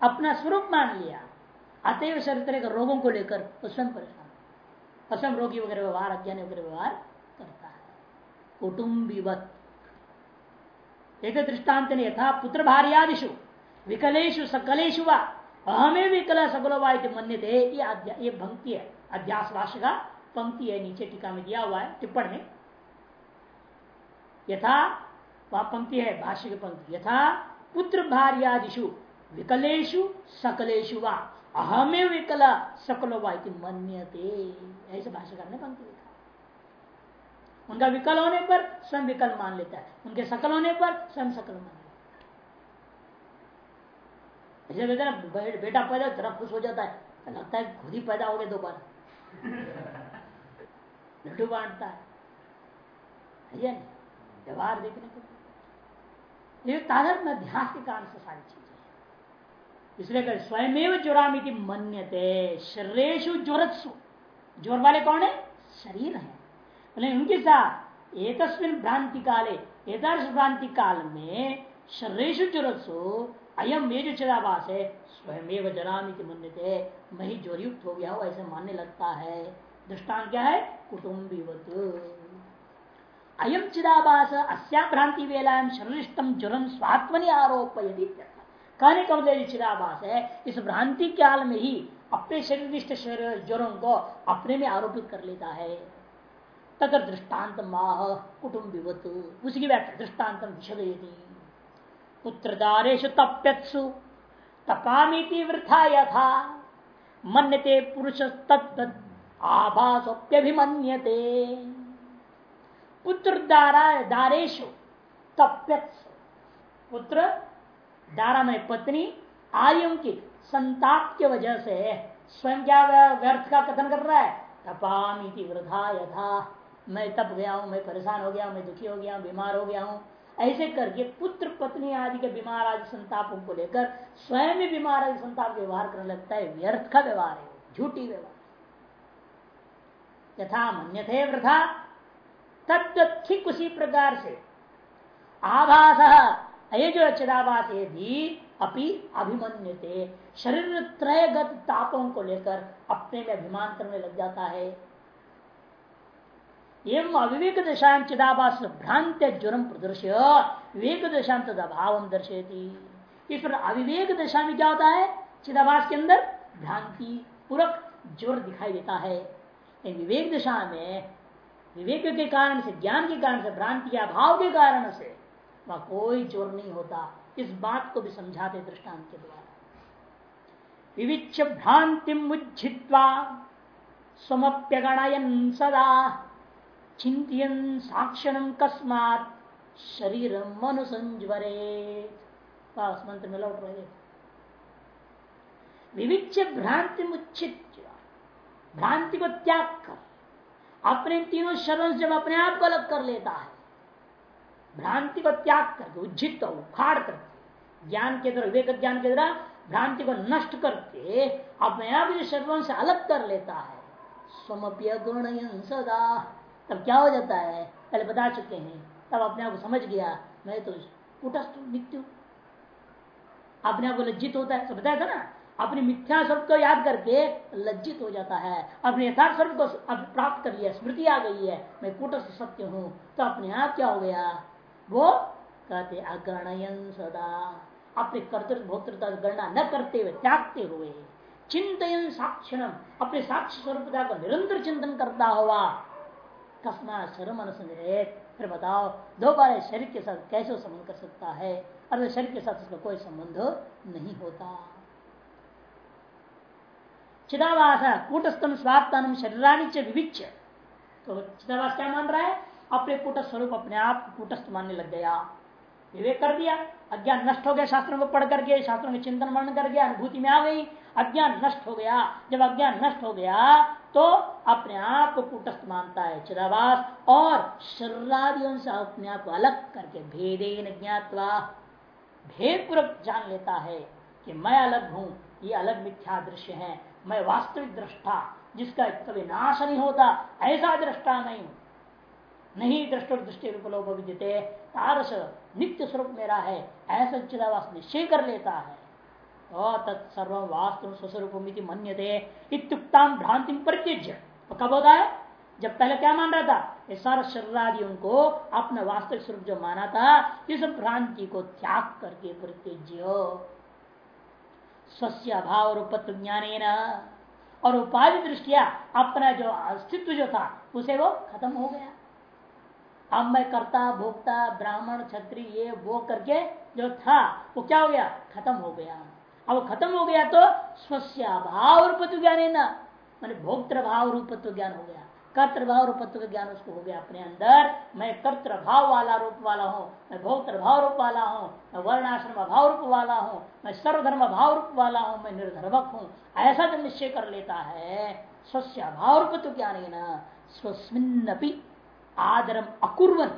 अपना स्वरूप मान लिया। अतएव शरीर त्रय रोगों को लेकर स्वयं परेशान स्वयं रोगी वगैरह व्यवहार, अज्ञानी वगैरह व्यवहार करता है। कुटुंबीवत। एक दृष्टांत ने यथा पुत्र भार्यादिशु विकलेशु सकलेशु व, अहमे विकल सकलो मन्य थे ये पंक्ति है अध्यास का पंक्ति है, नीचे टीका में दिया हुआ है, टिप्पण में। यथा वह पंक्ति है, भाष्य की पंक्ति। यथा पुत्र भार्यादिशु विकलेशु सकलेशु व। अहमे विकल सकलो मन्यते। ऐसे भाष्यकार ने पंक्ति लिखा। उनका विकल होने पर स्वयं विकल मान लेता है। उनके सकल होने पर स्वयं सकल मान ऐसे कहते ना बेटा पैदा तरफ़ खुश हो जाता है। तो लगता है खुद ही पैदा हो गए दोबारा। लड्डू बांटता है। व्यवहार देखने को ये तादर अध्यास के कारण से सारी चीज़ें इसलिए कर स्वयं ज्वरामिति मन्यते शरीरेशु ज्वरत्सु। ज्वर वाले कौन है? शरीर है। उनके साथ एक भ्रांति काले एकदर्श भ्रांति काल में शरीरेशु ज्वरत्सु अयम ये जो चिदाभास है स्वयं जरामिति मन्यते मैं ज्वरयुक्त हो गया हो, ऐसे मानने लगता है। दृष्टान क्या है? कुटुम्बी अयम चिदाभास, अस्या भ्रांति वेलायम शरीरम ज्वरम स्वात्मनि आरोप कहने का मतलब चिदाभास है इस भ्रांति काल में ही अपने शरीर शरीर ज्वरों को अपने में आरोपित कर लेता है। तथा दृष्टांत माह कुटुम्बिवत उसकी व्याख्या दृष्टांत विशदयती पुत्रदारेशु तप्यत्सु, तपामीति वृथा यथा, मन्यते पुरुष तत्त आभासोप्यभिमन्यते पुत्र दारा, दारेशु पुत्र दारा में पत्नी आयु की संताप की वजह से स्वयं क्या व्यर्थ का कथन कर रहा है? तपामी वृथा यथा। मैं तप गया हूँ, मैं परेशान हो गया हूँ, मैं दुखी हो गया हूँ, बीमार हो गया हूँ। ऐसे करके पुत्र, पत्नी आदि के बीमार आदि संतापों को लेकर स्वयं भी बीमार आदि संताप व्यवहार करने लगता है। व्यर्थ का व्यवहार है, झूठी व्यवहार। यथा मन्य थे वृथा तत्व ठीक उसी प्रकार से आभास ये जो चिदाभास यदि अपि अभिमन्यते। शरीर त्रयगत तापों को लेकर अपने में अभिमान करने लग जाता है। एवं अविवेक दशाएँ चिदाभास भ्रांत ज्वरम प्रदर्श्य विवेक दशांत अभाव दर्शेती इस पर अविवेक दशा में क्या होता है? चिदाभास के अंदर भ्रांति, पूरक ज्वर दिखाई देता है। विवेक दशा में विवेक के कारण से, ज्ञान के कारण से, भ्रांति या भाव के कारण से वह कोई चोर नहीं होता। इस बात को भी समझाते दृष्टांत के द्वारा। विविच भ्रांति मुझित्वा समप्यगणयन सदा चिंतन साक्षण कस्मात शरीर मनुसंजरे मंत्र में लौट रहे विविच भ्रांति मुच्छित भ्रांति को त्याग कर। अपने तीनों शरण जब अपने आप को अलग कर लेता है, भ्रांति को त्याग करके, उज्जित उखाड़ करके, ज्ञान के द्वारा, विवेक ज्ञान के द्वारा भ्रांति को नष्ट करके अपने आप जो शरीरों से अलग कर लेता है। सदा। तब क्या हो जाता है? पहले बता चुके हैं। तब अपने आप को समझ गया। मैं तो कुटस्थ मृत्यु अपने आप को लज्जित होता है तो बताया था ना? अपनी मिथ्या स्वरूप को याद करके लज्जित हो जाता है। अपने यथार्थ स्वरूप को प्राप्त कर लिया, स्मृति आ गई है। मैं कुटस्थ सत्य हूँ तो अपने आप क्या हो गया? वो कहते, अगणयन सदा। अपने कर्तृत्व भोक्तृता गणना न करते हुए, त्यागते हुए चिंतन साक्षरम अपने साक्ष्य स्वरूपता को निरंतर चिंतन करता हुआ कसमा शर्म अनुसंग्रहित फिर बताओ दो बार शरीर के साथ कैसे संबंध कर सकता है? और शरीर के साथ उसका कोई संबंध नहीं होता। चिदावास कूटस्थम स्वात्म शरीरानी च विविच तो चिदावास क्या मान रहा है? अपने कूट स्वरूप अपने आप कूटस्थ मानने लग गया। विवेक कर दिया, अज्ञान नष्ट हो गया, शास्त्रों को पढ़ करके शास्त्रों के चिंतन वर्णन कर गया, अनुभूति में आ गई, अज्ञान नष्ट हो गया। जब अज्ञान नष्ट हो गया तो अपने आप को कूटस्थ मानता है चिदावास और शरीरादियों से अपने आप को अलग करके भेदे ज्ञातवा भेद पूर्वक जान लेता है कि मैं अलग हूँ, ये अलग मिथ्या दृश्य है। मैं वास्तविक दृष्टा, जिसका कभी नाश नहीं होता, ऐसा दृष्टा नहीं। नहीं दृष्ट दृष्टि रूप विद्यते तारस नित्य स्वरूप मेरा है, ऐसा चिदावास निश्चय कर लेता है। तत्सर्व वास्तव स्वस्वरूप मन्यते इत्युक्ताम भ्रांति परित्यज्य। तो कब होता है? जब पहले क्या मान रहा था? ये सारा शरीरादियों उनको अपना वास्तविक स्वरूप जो माना था इस भ्रांति को त्याग करके परित्यज्य। स्वस्य अभाव रूपत्व ज्ञान और उपाधि दृष्टिया अपना जो अस्तित्व जो था, उसे वो खत्म हो गया। अब मैं करता, भोक्ता, ब्राह्मण छत्री ये वो करके जो था, वो क्या हो गया? खत्म हो गया। अब खत्म हो गया तो स्वस्य अभाव रूपत्व ज्ञान है ना मैंने भोक्तृ भाव रूपत्व ज्ञान हो गया। कर्तृभाव रूपत्व का ज्ञान उसको हो गया अपने अंदर। मैं कर्तृभाव वाला रूप वाला हूँ, मैं भोक्तृ भाव रूप वाला हूँ, मैं वर्णाश्रम भाव रूप वाला हूँ, मैं सर्वधर्म भाव रूप वाला हूँ, मैं निर्धर्मक हूँ। ऐसा जब निश्चय कर लेता है स्वस्य अभाव रूपत्व ज्ञान है ना स्वस्मिन आदरम अकुर्वन।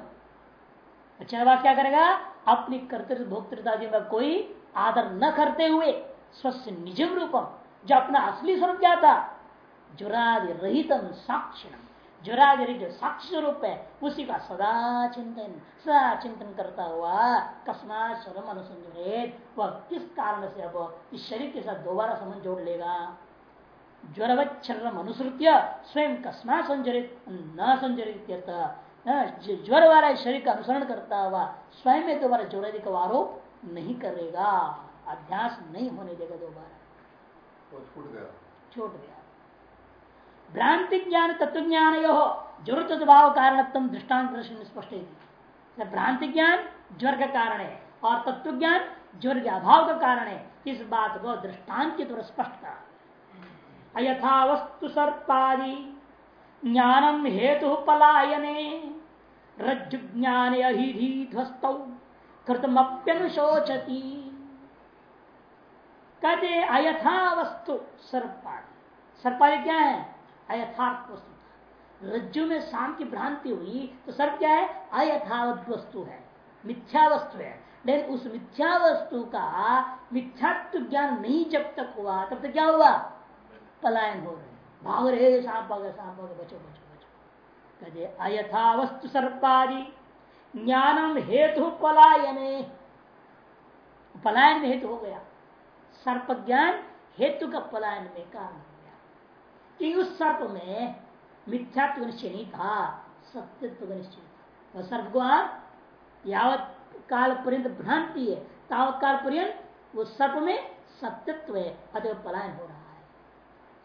अच्छा बात क्या करेगा? अपनी कर्तृत्व भोक्तृता में कोई आदर न करते हुए स्वस्थ निजम रूपम जो अपना असली स्वरूप क्या था जुरादि रहितम साक्षिणम। जुरादि रहित साक्षी स्वरूप है उसी का सदा चिंतन सदा चिंतन करता हुआ कस्मा स्वरम अनुसंजरित वह किस कारण से अब इस शरीर के साथ दोबारा संबंध जोड़ लेगा? ज्वरवच्छरम अनुसृत्य स्वयं कस्मा संजरित न संजरित ज्वर वाला शरीर का अनुसरण करता हुआ स्वयं में दोबारा ज्वर का आरोप नहीं करेगा। अभ्यास नहीं होने देगा दोबारा। छूट गया। छूट गया। भ्रांति ज्ञान तत्व ज्ञान यो ज़रूरत स्वभाव कारण दृष्टांत स्पष्ट भ्रांति ज्ञान ज्वर का कारण है और तत्व ज्ञान ज्वर के अभाव का कारण है इस बात को दृष्टांत के द्वारा स्पष्ट करा अयथा वस्तु सर्पादि ज्ञानम हेतु पलायने रज्जु ज्ञान ध्वस्त कृतमप्यनुशोचती। कहते अयथा वस्तु सर्पादि। सर्पादि क्या है? अयथार्थ वस्तु रज्जु में शाम की भ्रांति हुई तो सर्प क्या है? अयथावत वस्तु है। मिथ्या वस्तु है। लेकिन उस मिथ्या वस्तु का मिथ्यात्व ज्ञान नहीं जब तक हुआ, तब तक क्या हुआ? पलायन हो रहे भाग रहे, सांप भागे सांप भागे बचो बचो बचो। कहते, अयथा वस्तु सर्पादि, ज्ञानम हेतु पलायने। पलायन में हेतु हो गया। सर्प ज्ञान हेतु का पलायन में कारण हो कि उस सर्प में मिथ्यात्व निश्चय नहीं था सत्यत्व निश्चय था वह सर्प को आप यावत काल पर्यंत भ्रांति है, तावत काल पर्यंत वो सर्प में सत्यत्व है अतः पलायन हो रहा है।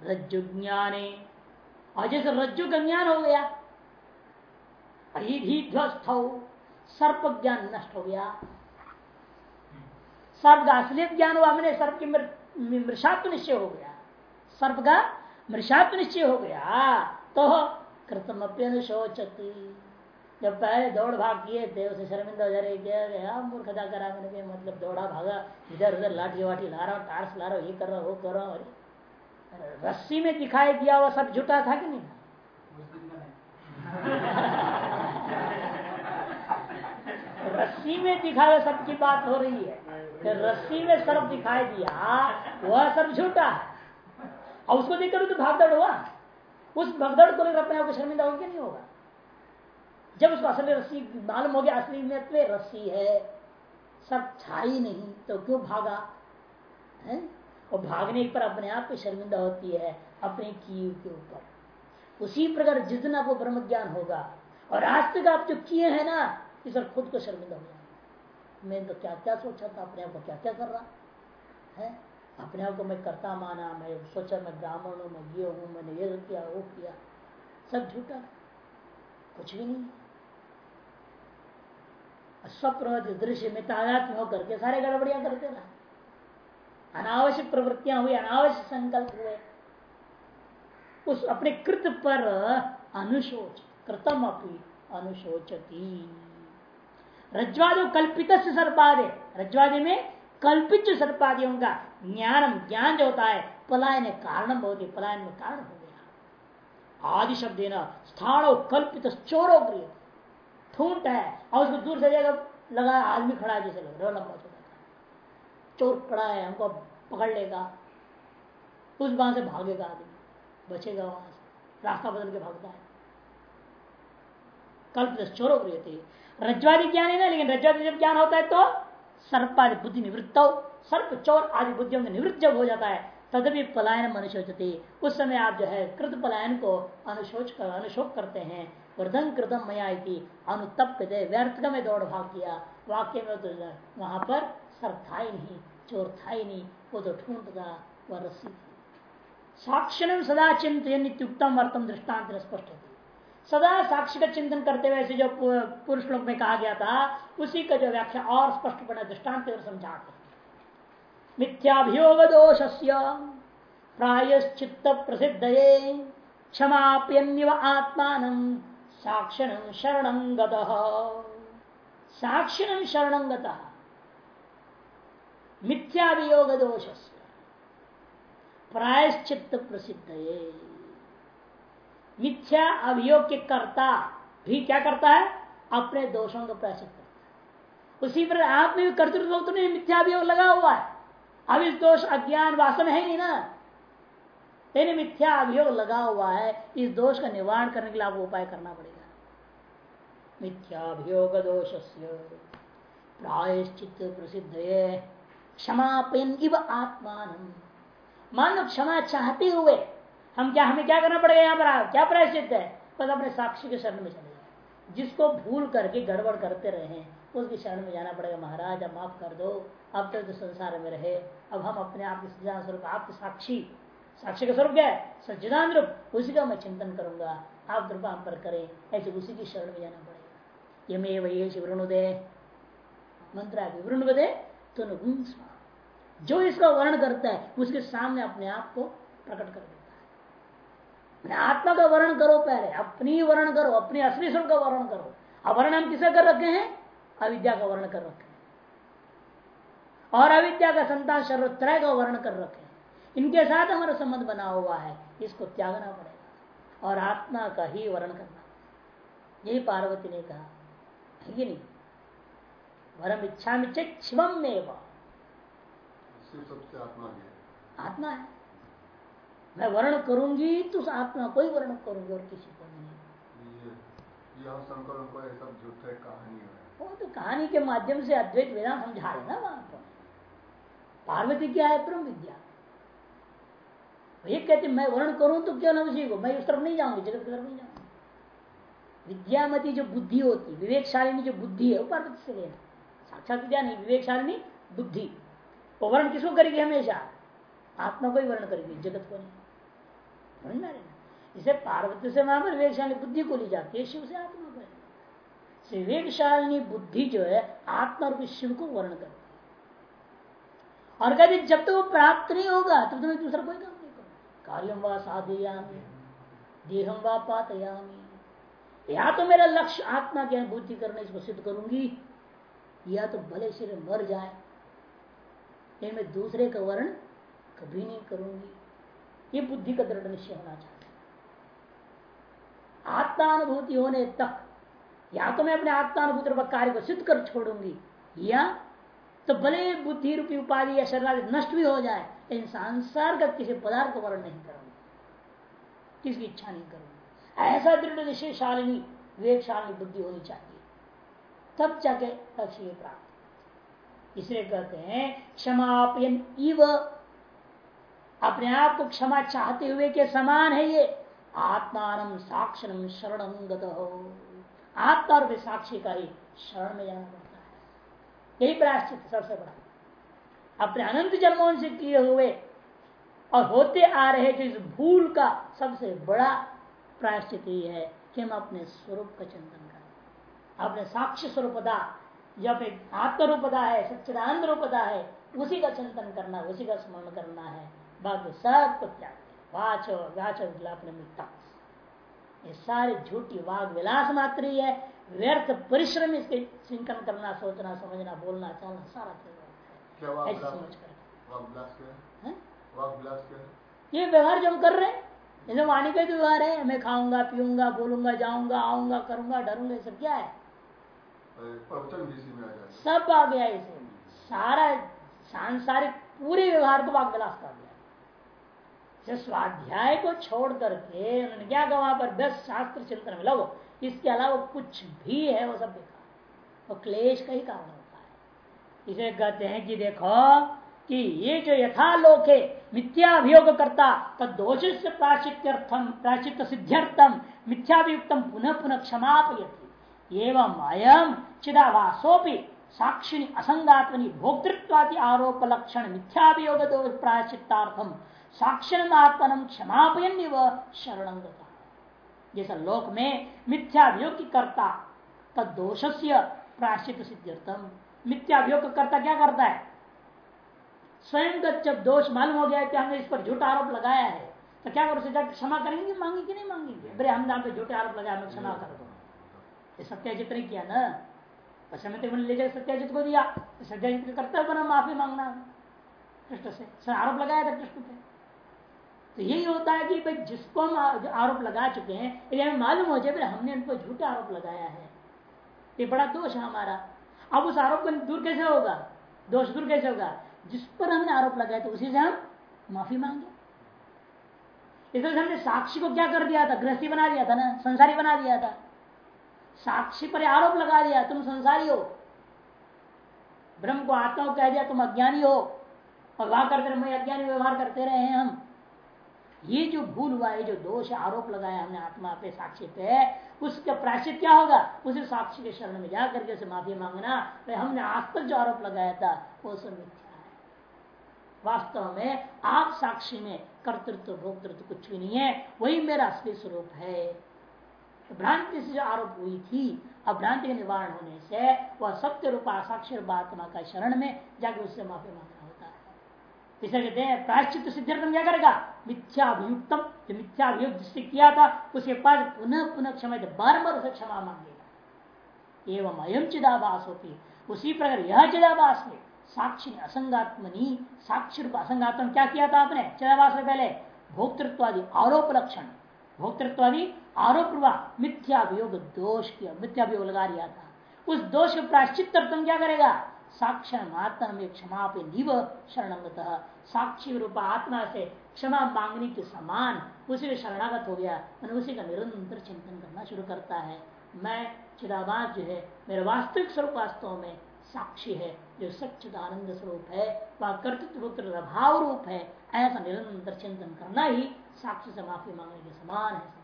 रज्जु ज्ञाने और जैसे रज्जु का ज्ञान हो गया ध्वस्त हो सर्प ज्ञान नष्ट हो गया। सर्प का असलियत ज्ञान हुआ मैंने सर्प की मृषात्व निश्चय हो गया। सर्प का मृषात्व निश्चय हो गया। तो कृतम अनुशोचती जब पहले दौड़ भाग किए थे, उसे शर्मिंदा हो जा गया मूर्खता करा मैंने मतलब दौड़ा भागा, इधर उधर लाठी वाठी ला रहा हूँ, टार्स ला रहा हूँ, ये कर रहा हूँ, वो कर रहा हूँ रस्सी में दिखाई दिया हुआ सब झूठा था कि नहीं? रस्सी में दिखाए सबकी बात हो रही है। रस्सी में सर्प दिखाई दिया, वह सब झूठा है। और उसको देखकर तो भागदड़ हुआ। उस भगदड़ को लेकर अपने आप को शर्मिंदा होगा नहीं होगा। जब उसको असली रस्सी, मालूम हो गया असली में रस्सी है, सब छाई नहीं तो क्यों भागा? है? और भागने पर अपने आप पे शर्मिंदा होती है अपने की के ऊपर। उसी प्रकार जिस दिन आपको ब्रह्म ज्ञान होगा, और आज तक आप जो किए हैं ना, इस पर खुद को शर्मिंदा हो जाएँगे। मैं तो क्या क्या सोचा था, अपने आप को क्या क्या कर रहा? है? अपने आप को मैं करता माना, मैं सोचा मैं ब्राह्मण हूँ, मैं ये हूँ, मैंने ये किया, वो किया। सब झूठा कुछ भी नहीं स्वप्न दृश्य में तादात में होकर के सारे गड़बड़िया करते रहा। अनावश्यक प्रवृत्तियाँ हुई, अनावश्यक संकल्प हुए। उस अपने कृत पर अनुशोच, कृतम अपनी अनुशोचती। रज्वादि कल्पित से सर्पादे। रज्वादि में कल्पित जो सर्पादियों का ज्ञानम, ज्ञान जो होता है, पलायन कारण बहुत ही, पलायन में कारण हो गया। आदि शब्द स्थान, कल्पित, चोरों प्रिय ठूंठ है, और उसको दूर से जगह लगा, आदमी खड़ा जैसे लग रहा लंबा चोर पड़ा है, हमको पकड़ लेगा। उस वहाँ से भागेगा आदमी, बचेगा वहाँ से, रास्ता बदल के भागता है। कल्प चोरों प्रिय रजवादी ज्ञान है ना, लेकिन रजवादी जब ज्ञान होता है तो सर्पादि बुद्धि निवृत्त सर्प चोर आदि बुद्धियों में निवृत्त जब हो। जाता है तदपि पलायन अनुशोचते। उस समय आप जो है कृत पलायन को अनुशोच कर, अनुशोक करते हैं। वृद्धन कृतम मया अनुतप व्यर्थ में दौड़ भाग किया। वाक्य में तो वहाँ पर सर था ही नहीं चोर था ही नहीं, वो तो ढूंढता वह रस्सी साक्षण सदा चिंतन अर्थम दृष्टांत स्पष्ट होती सदा साक्षी का चिंतन करते हुए जो पुरुष लोग में कहा गया था, उसी का जो व्याख्या और स्पष्ट बना दृष्टांत समझाते मिथ्याभियोग दोष प्रायश्चित प्रसिद्ध क्षमाप्यन्य आत्मान साक्षण शरण साक्षिण शरण मिथ्याभियोग दोष प्रायश्चित प्रसिद्ध मिथ्या अभियोग के कर्ता भी क्या करता है? अपने दोषों को प्रायश्चित करता है। उसी पर आप में भी कर्तृत्व तो नहीं, मिथ्या अभियोग लगा हुआ है। अब इस दोष अज्ञान वास्तव में है नहीं ना। तेने मिथ्या अभियोग लगा हुआ है। इस दोष का निवारण करने के लिए आपको उपाय करना पड़ेगा। मिथ्याभियोग दोष प्रायश्चित प्रसिद्ध क्षमापन इव आत्मान। मान लो क्षमा चाहते हुए हम क्या, हमें क्या करना पड़ेगा यहाँ पर? क्या प्रायश्चित है? बस अपने साक्षी के शरण में चले जाए। जिसको भूल करके गड़बड़ करते रहे, उसकी शरण में जाना पड़ेगा। महाराज, अब माफ़ कर दो। अब तक तो संसार में रहे। अब हम अपने आप के सज्जान स्वरूप, आपके साक्षी। साक्षी का स्वरूप क्या है? सज्जनान रूप। उसी का मैं चिंतन करूँगा। आप कृपा हम पर करें। ऐसे उसी की शरण में जाना पड़ेगा। यमे वही शिवृणुदे मंत्र है विवृणुदे तो जो इसका वर्ण करता है, उसके सामने अपने आप को प्रकट कर है आत्मा का वर्ण करो पहले अपनी वर्ण करो अपनी असली स्वरूप का वर्ण करो। अवर्ण हम किसे कर रखे हैं? अविद्या का वर्ण कर रखे हैं। और अविद्या का संतान सर्वत्रय का वर्ण कर रखे हैं। इनके साथ हमारा संबंध बना हुआ है इसको त्यागना पड़ेगा। और आत्मा का ही वर्ण करना। यही पार्वती ने कहा है कि नहीं? वरम इच्छा में शिवम में आत्मा है। आत्मा है। मैं वर्ण करूँगी तो उस आत्मा को ही वर्ण करूँगी और किसी को नहीं। यह संकल्प को सब झूठे कहानी है। वो तो कहानी के माध्यम से अद्वैत वेदांत समझा रहे ना वहाँ पर। पार्वती क्या है? ब्रह्म विद्या। ये कहते मैं वर्ण करूँ तो क्यों ना उसी को? मैं उस तरफ़ नहीं जाऊँगी जगत की तरफ़ नहीं जाऊँगी। विद्यामती जो बुद्धि होती विवेकशालिनी जो बुद्धि है वो पार्वती से लेना साक्षात विद्या नहीं विवेकशालिनी बुद्धि। वो वर्ण किसको करेगी हमेशा? आत्मा को ही वर्ण करेगी जगत को नहीं। इसे पार्वती से वहाँ पर विवेकशाली बुद्धि को ली जाती है, शिव से आत्मा को विवेकशालिनी बुद्धि जो है, आत्मा रूपी शिव को वर्ण करती है। और कहते जब तक तो वो प्राप्त नहीं होगा, तब तो मैं दूसरा कोई काम नहीं करूँ कार्यम व साधयामी देहम व पातयामी। या तो मेरा लक्ष्य आत्मा की अनुभूति करने इसको सिद्ध करूँगी, या तो भले सिर मर जाए मैं दूसरे का वर्ण कभी नहीं करूँगी। ये बुद्धि का दृढ़ निश्चय होना चाहिए। आत्मानुभूति होने तक, या तो मैं अपने आत्मानुभूति रूप कार्य को सिद्ध कर छोड़ूँगी, या तो भले बुद्धि रूपी उपाधि या शरीर नष्ट भी हो जाए, लेकिन संसार का किसी पदार्थ को वर्ण नहीं करूँगी किसकी इच्छा नहीं करूँगी। ऐसा दृढ़ निश्चयशालिनी विवेकशालिनी बुद्धि होनी चाहिए। तब जाके लक्ष्य प्राप्त इसलिए कहते हैं, क्षमापयन इव अपने आप को क्षमा चाहते हुए के समान है ये। आत्मान साक्षरम शरण हो आत्मा और साक्षी का ही शरण में जाना पड़ता है। यही प्रायश्चित सबसे बड़ा। अपने अनंत जन्मों से किए हुए और होते आ रहे जो इस भूल का सबसे बड़ा प्रायश्चित ही है कि हम अपने स्वरूप का चिंतन करें। अपने साक्ष्य स्वरूपदा जब एक आत्मरूपदा है, सच्चिदानंद रूपदा है, उसी का चिंतन करना, उसी का स्मरण करना है। बाकी सबको त्याग वाचो व्याचो विलापन ये सारे झूठी वाग विलास मात्र ही है। व्यर्थ परिश्रम इसके चिंतन करना सोचना समझना बोलना चलना सारा है। ऐसे समझ कर। ये व्यवहार जो हम कर रहे हैं जैसे वाणी का व्यवहार है। मैं खाऊँगा पीऊँगा बोलूँगा जाऊँगा आऊँगा करूँगा डरूँगा ये सब क्या है? सब आ गया इसे सारा सांसारिक पूरे व्यवहार को वाग विलास कर स्वाध्याय को छोड़ करके उन्होंने क्या वहाँ पर बस शास्त्र चिंतन में लगो इसके अलावा कुछ भी है वो सब बेकार। वो क्लेश का ही कारण होता है। इसे कहते हैं कि देखो कि ये जो यथालोक है मिथ्याभियोग करता तद दोष से प्राचित्यर्थम प्राचित सिद्ध्यर्थम मिथ्याभियुक्तम पुनः पुनः क्षमापयती। एवं अयम चिदावासोपि साक्षिणी असंगात्मनि भोक्तृत्वादि आरोप लक्षण मिथ्याभियोग प्राचितार्थम साक्षर आत्मनम क्षमापयन शरण जैसा लोक में मिथ्याभियोग की करता तद दोष से प्राश्चित सिद्ध्यर्थम मिथ्याभियोग करता क्या करता है? स्वयं का जब दोष मालूम हो गया कि हमने इस पर झूठा आरोप लगाया है तो क्या करो जाकर क्षमा करेंगे? मांगे कि नहीं मांगेंगे? बड़े हम नाम पे झूठे आरोप लगाया मैं क्षमा कर दो। ये सत्याजित नहीं किया ना? पश्चिम ले जाकर सत्याजित को दिया। सत्याजित करता बना, माफ़ी मांगना। कृष्ण से आरोप लगाया था कृष्ण पे। तो यही होता है कि भाई जिसको हम आरोप लगा चुके हैं यदि हमें मालूम हो जाए हमने उनको झूठे आरोप लगाया है। ये बड़ा दोष है हमारा। अब उस आरोप को दूर कैसे होगा? दोष दूर कैसे होगा? जिस पर हमने आरोप लगाया था, उसी से हम माफ़ी मांगे। इसलिए हमने साक्षी को क्या कर दिया था? गृहस्थी बना दिया था ना? संसारी बना दिया था। साक्षी पर आरोप लगा दिया, तुम संसारी हो। ब्रह्म को आत्मा को कह दिया, तुम अज्ञानी हो। और वहाँ करते रहे अज्ञानी व्यवहार करते रहे हैं हम। ये जो भूल हुआ है जो दोष आरोप लगाया हमने आत्मा पे, साक्षी पे, उसका प्रायश्चित क्या होगा? उसे साक्षी के शरण में जाकर के उसे माफ़ी मांगना। तो हमने आज तक जो आरोप लगाया था, वो सब मिथ्या है। वास्तव में आप साक्षी में कर्तृत्व, भोक्तृत्व कुछ भी नहीं है। वही मेरा असली स्वरूप है। तो भ्रांति से जो आरोप हुई थी अब भ्रांति के निवारण होने से, वह सत्य रूपा साक्षर आत्मा का शरण में जाकर उससे माफ़ी मांगना होता है। इसे कहते हैं प्रायश्चित सिद्धार्थम क्या करेगा? मिथ्याभियुक्तम, जो मिथ्याभियुक्त जिससे किया था उसके पास पुनः पुनः क्षमा बार बार उसे क्षमा मांगेगा एवं अयम चिदाभास होती उसी प्रकार यह चिदाभास में साक्षी ने असंगात्मनी, साक्षी रूप असंगात्म क्या किया था आपने? चिदाभास से पहले भोक्तृत्वादि आरोप लक्षण भोक्तृत्वादि आरोप मिथ्याभियोग दोष किया, मिथ्याभियोग लगा दिया था। उस दोष के प्राश्चित तुम क्या करेगा? साक्षर मात्र में क्षमा पे निव शरणंगत साक्षी रूप आत्मा से क्षमा मांगने के समान उसी में शरणागत हो गया। मैंने उसी का निरंतर चिंतन करना शुरू करता है। मैं चिदाबाद जो है, मेरे वास्तविक स्वरूप वास्तव में साक्षी है, जो सच्चिदानंद स्वरूप है, वह कर्तृत्व अभाव रूप है, ऐसा निरंतर चिंतन करना ही साक्षी से माफ़ी मांगने के समान है।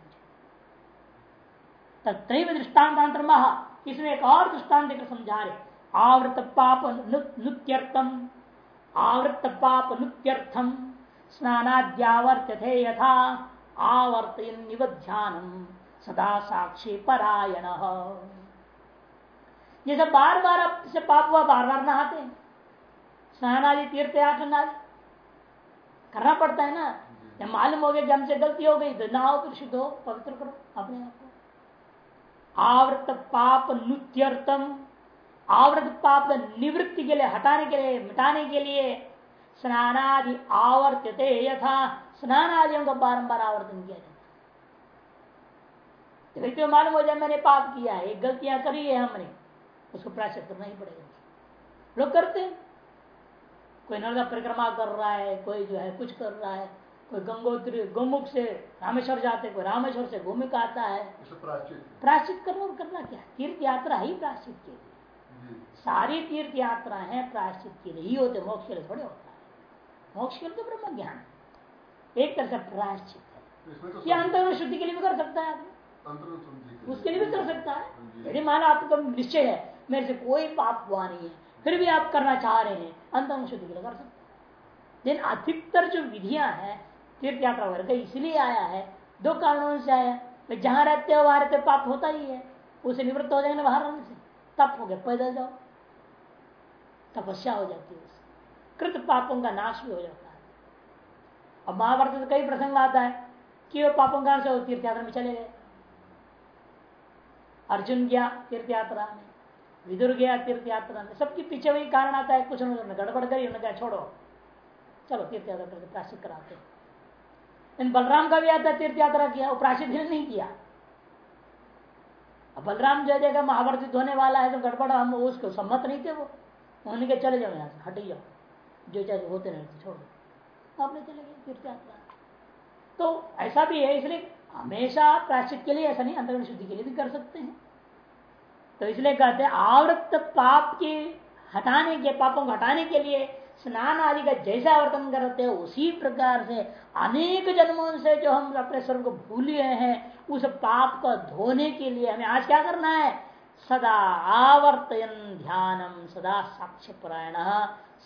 तत्व दृष्टान्तर महा इसमें एक और दृष्टांत देकर समझा रहे। आवृत पाप नृत्यर्थम। आवृत पाप नृत्यर्थम स्नानाद्यावर्त थे यथा। आवर्त ध्यानम सदा साक्षी परायण। जैसे बार बार आप से पाप हुआ बार बार नहाते हैं। स्नान आदि तीर्थ आदि करना पड़ता है ना? जब मालूम हो गया कि हमसे गलती हो गई तो नहाओ फिर शुद्ध हो, पवित्र करो अपने आप को। आवृत पाप नुत्यर्थम आवृत पाप निवृत्ति के लिए, हटाने के लिए, मिटाने के लिए स्नानादि आवर्त्यते यथा। स्नान आदियों का बारंबार आवर्तन किया जाता है। व्यक्ति को मालूम हो जाए मैंने पाप किया है गलतियाँ करी है हमने उसको प्राश्चित करना ही पड़ेगा। लोग करते हैं। कोई नर्दा परिक्रमा कर रहा है कोई जो है कुछ कर रहा है कोई गंगोत्री गोमुख से रामेश्वर जाते कोई रामेश्वर से गोमुख आता है। प्राश्चित करना। करना क्या तीर्थ यात्रा ही प्राश्चित के लिए। सारी तीर्थ यात्रा है प्राश्चित के लिए ही होते मोक्ष के लिए थोड़े होता मोक्ष के लिए तो ब्रह्म ज्ञान एक तरह से प्राश्चित है। तो या अंतर शुद्धि के लिए भी कर सकता है उसके लिए भी कर सकता है। हाँ यदि माना आपको निश्चय है मेरे से कोई पाप हुआ नहीं है फिर भी आप करना चाह रहे हैं अंतर शुद्धि के लिए कर सकते लेकिन अधिकतर जो विधियाँ हैं तीर्थ यात्रा वर्ग इसलिए आया है दो कारणों से आया। है जहाँ रहते हो वहाँ रहते पाप होता ही है। उसे निवृत्त हो जाएँगे बाहर रहने से। तप हो गया पैदल जाओ। तपस्या हो जाती है कृत पापों का नाश भी हो जाता है। अब महाभारत में कई प्रसंग आता है कि वो पापों का से तीर्थ यात्रा में चले गए। अर्जुन गया तीर्थ यात्रा में, विदुर गया तीर्थ यात्रा में। सबके पीछे वही कारण आता है, कुछ उन्होंने गड़बड़ करी, उन्होंने कहा, छोड़ो। चलो तीर्थ यात्रा करके प्राश्चित कराते इन बलराम का भी आता तीर्थ यात्रा किया, वो प्राश्चित नहीं किया। अब बलराम जो देखा, महाभारत होने वाला है तो गड़बड़, हम उसको सम्मत नहीं थे वो। उन्होंने कहा, चले जाओ यहाँ से, हट जाओ। जो चाहे होते रहते छोड़ो आपने चले गए तीर्थ यात्रा तो ऐसा भी है, इसलिए हमेशा प्राश्चित के लिए ऐसा नहीं अंतर्गत शुद्धि के लिए भी कर सकते हैं। तो इसलिए कहते हैं, आवृत्त पाप के हटाने के, पापों को हटाने के लिए स्नान आदि का जैसा वर्तन करते हैं, उसी प्रकार से अनेक जन्मों से जो हम अपने स्वरूप को भूले हैं, उस पाप को धोने के लिए हमें आज क्या करना है? सदा आवर्तन ध्यानम, सदा साक्ष्य परायण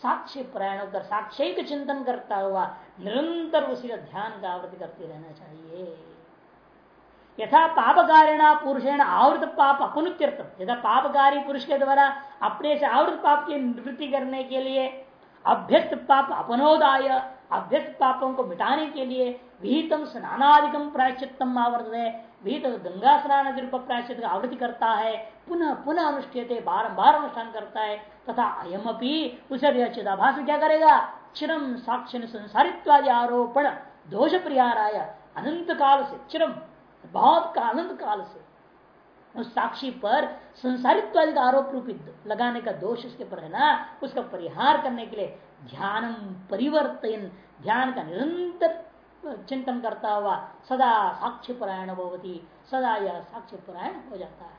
साक्ष्य परायण होकर साक्षिक चिंतन करता हुआ निरंतर उसी का ध्यान का आवृत्ति करते रहना चाहिए। यथा पापकारिणा पुरुषेण आवृत पाप अपनुत्यर्थ। यथा पापकारी पुरुष के द्वारा अपने से आवृत पाप की निवृत्ति करने के लिए अभ्यस्त पाप अपनोदाय, अभ्यस्त पापों को मिटाने के लिए विहितम स्नानादिकम प्रायश्चितम आवर्त है विहित गंगा स्नान प्रायश्चित का आवृत्ति करता है, पुनः पुनः अनुष्ठित बारम्बार अनुष्ठान करता है, तथा अयम अपनी उसे चिदाभास क्या करेगा? चिरम साक्षी संसारित्वादि आरोपण दोष प्रियाराय अनंत काल से चिरम बहुत का अनंत काल से उस साक्षी पर संसारित्व का आरोप रूपित लगाने का दोष उसके पर है ना? उसका परिहार करने के लिए ध्यान परिवर्तन ध्यान का निरंतर चिंतन करता हुआ। सदा साक्ष्य परायण भवती सदा यह साक्ष्य परायण हो जाता है।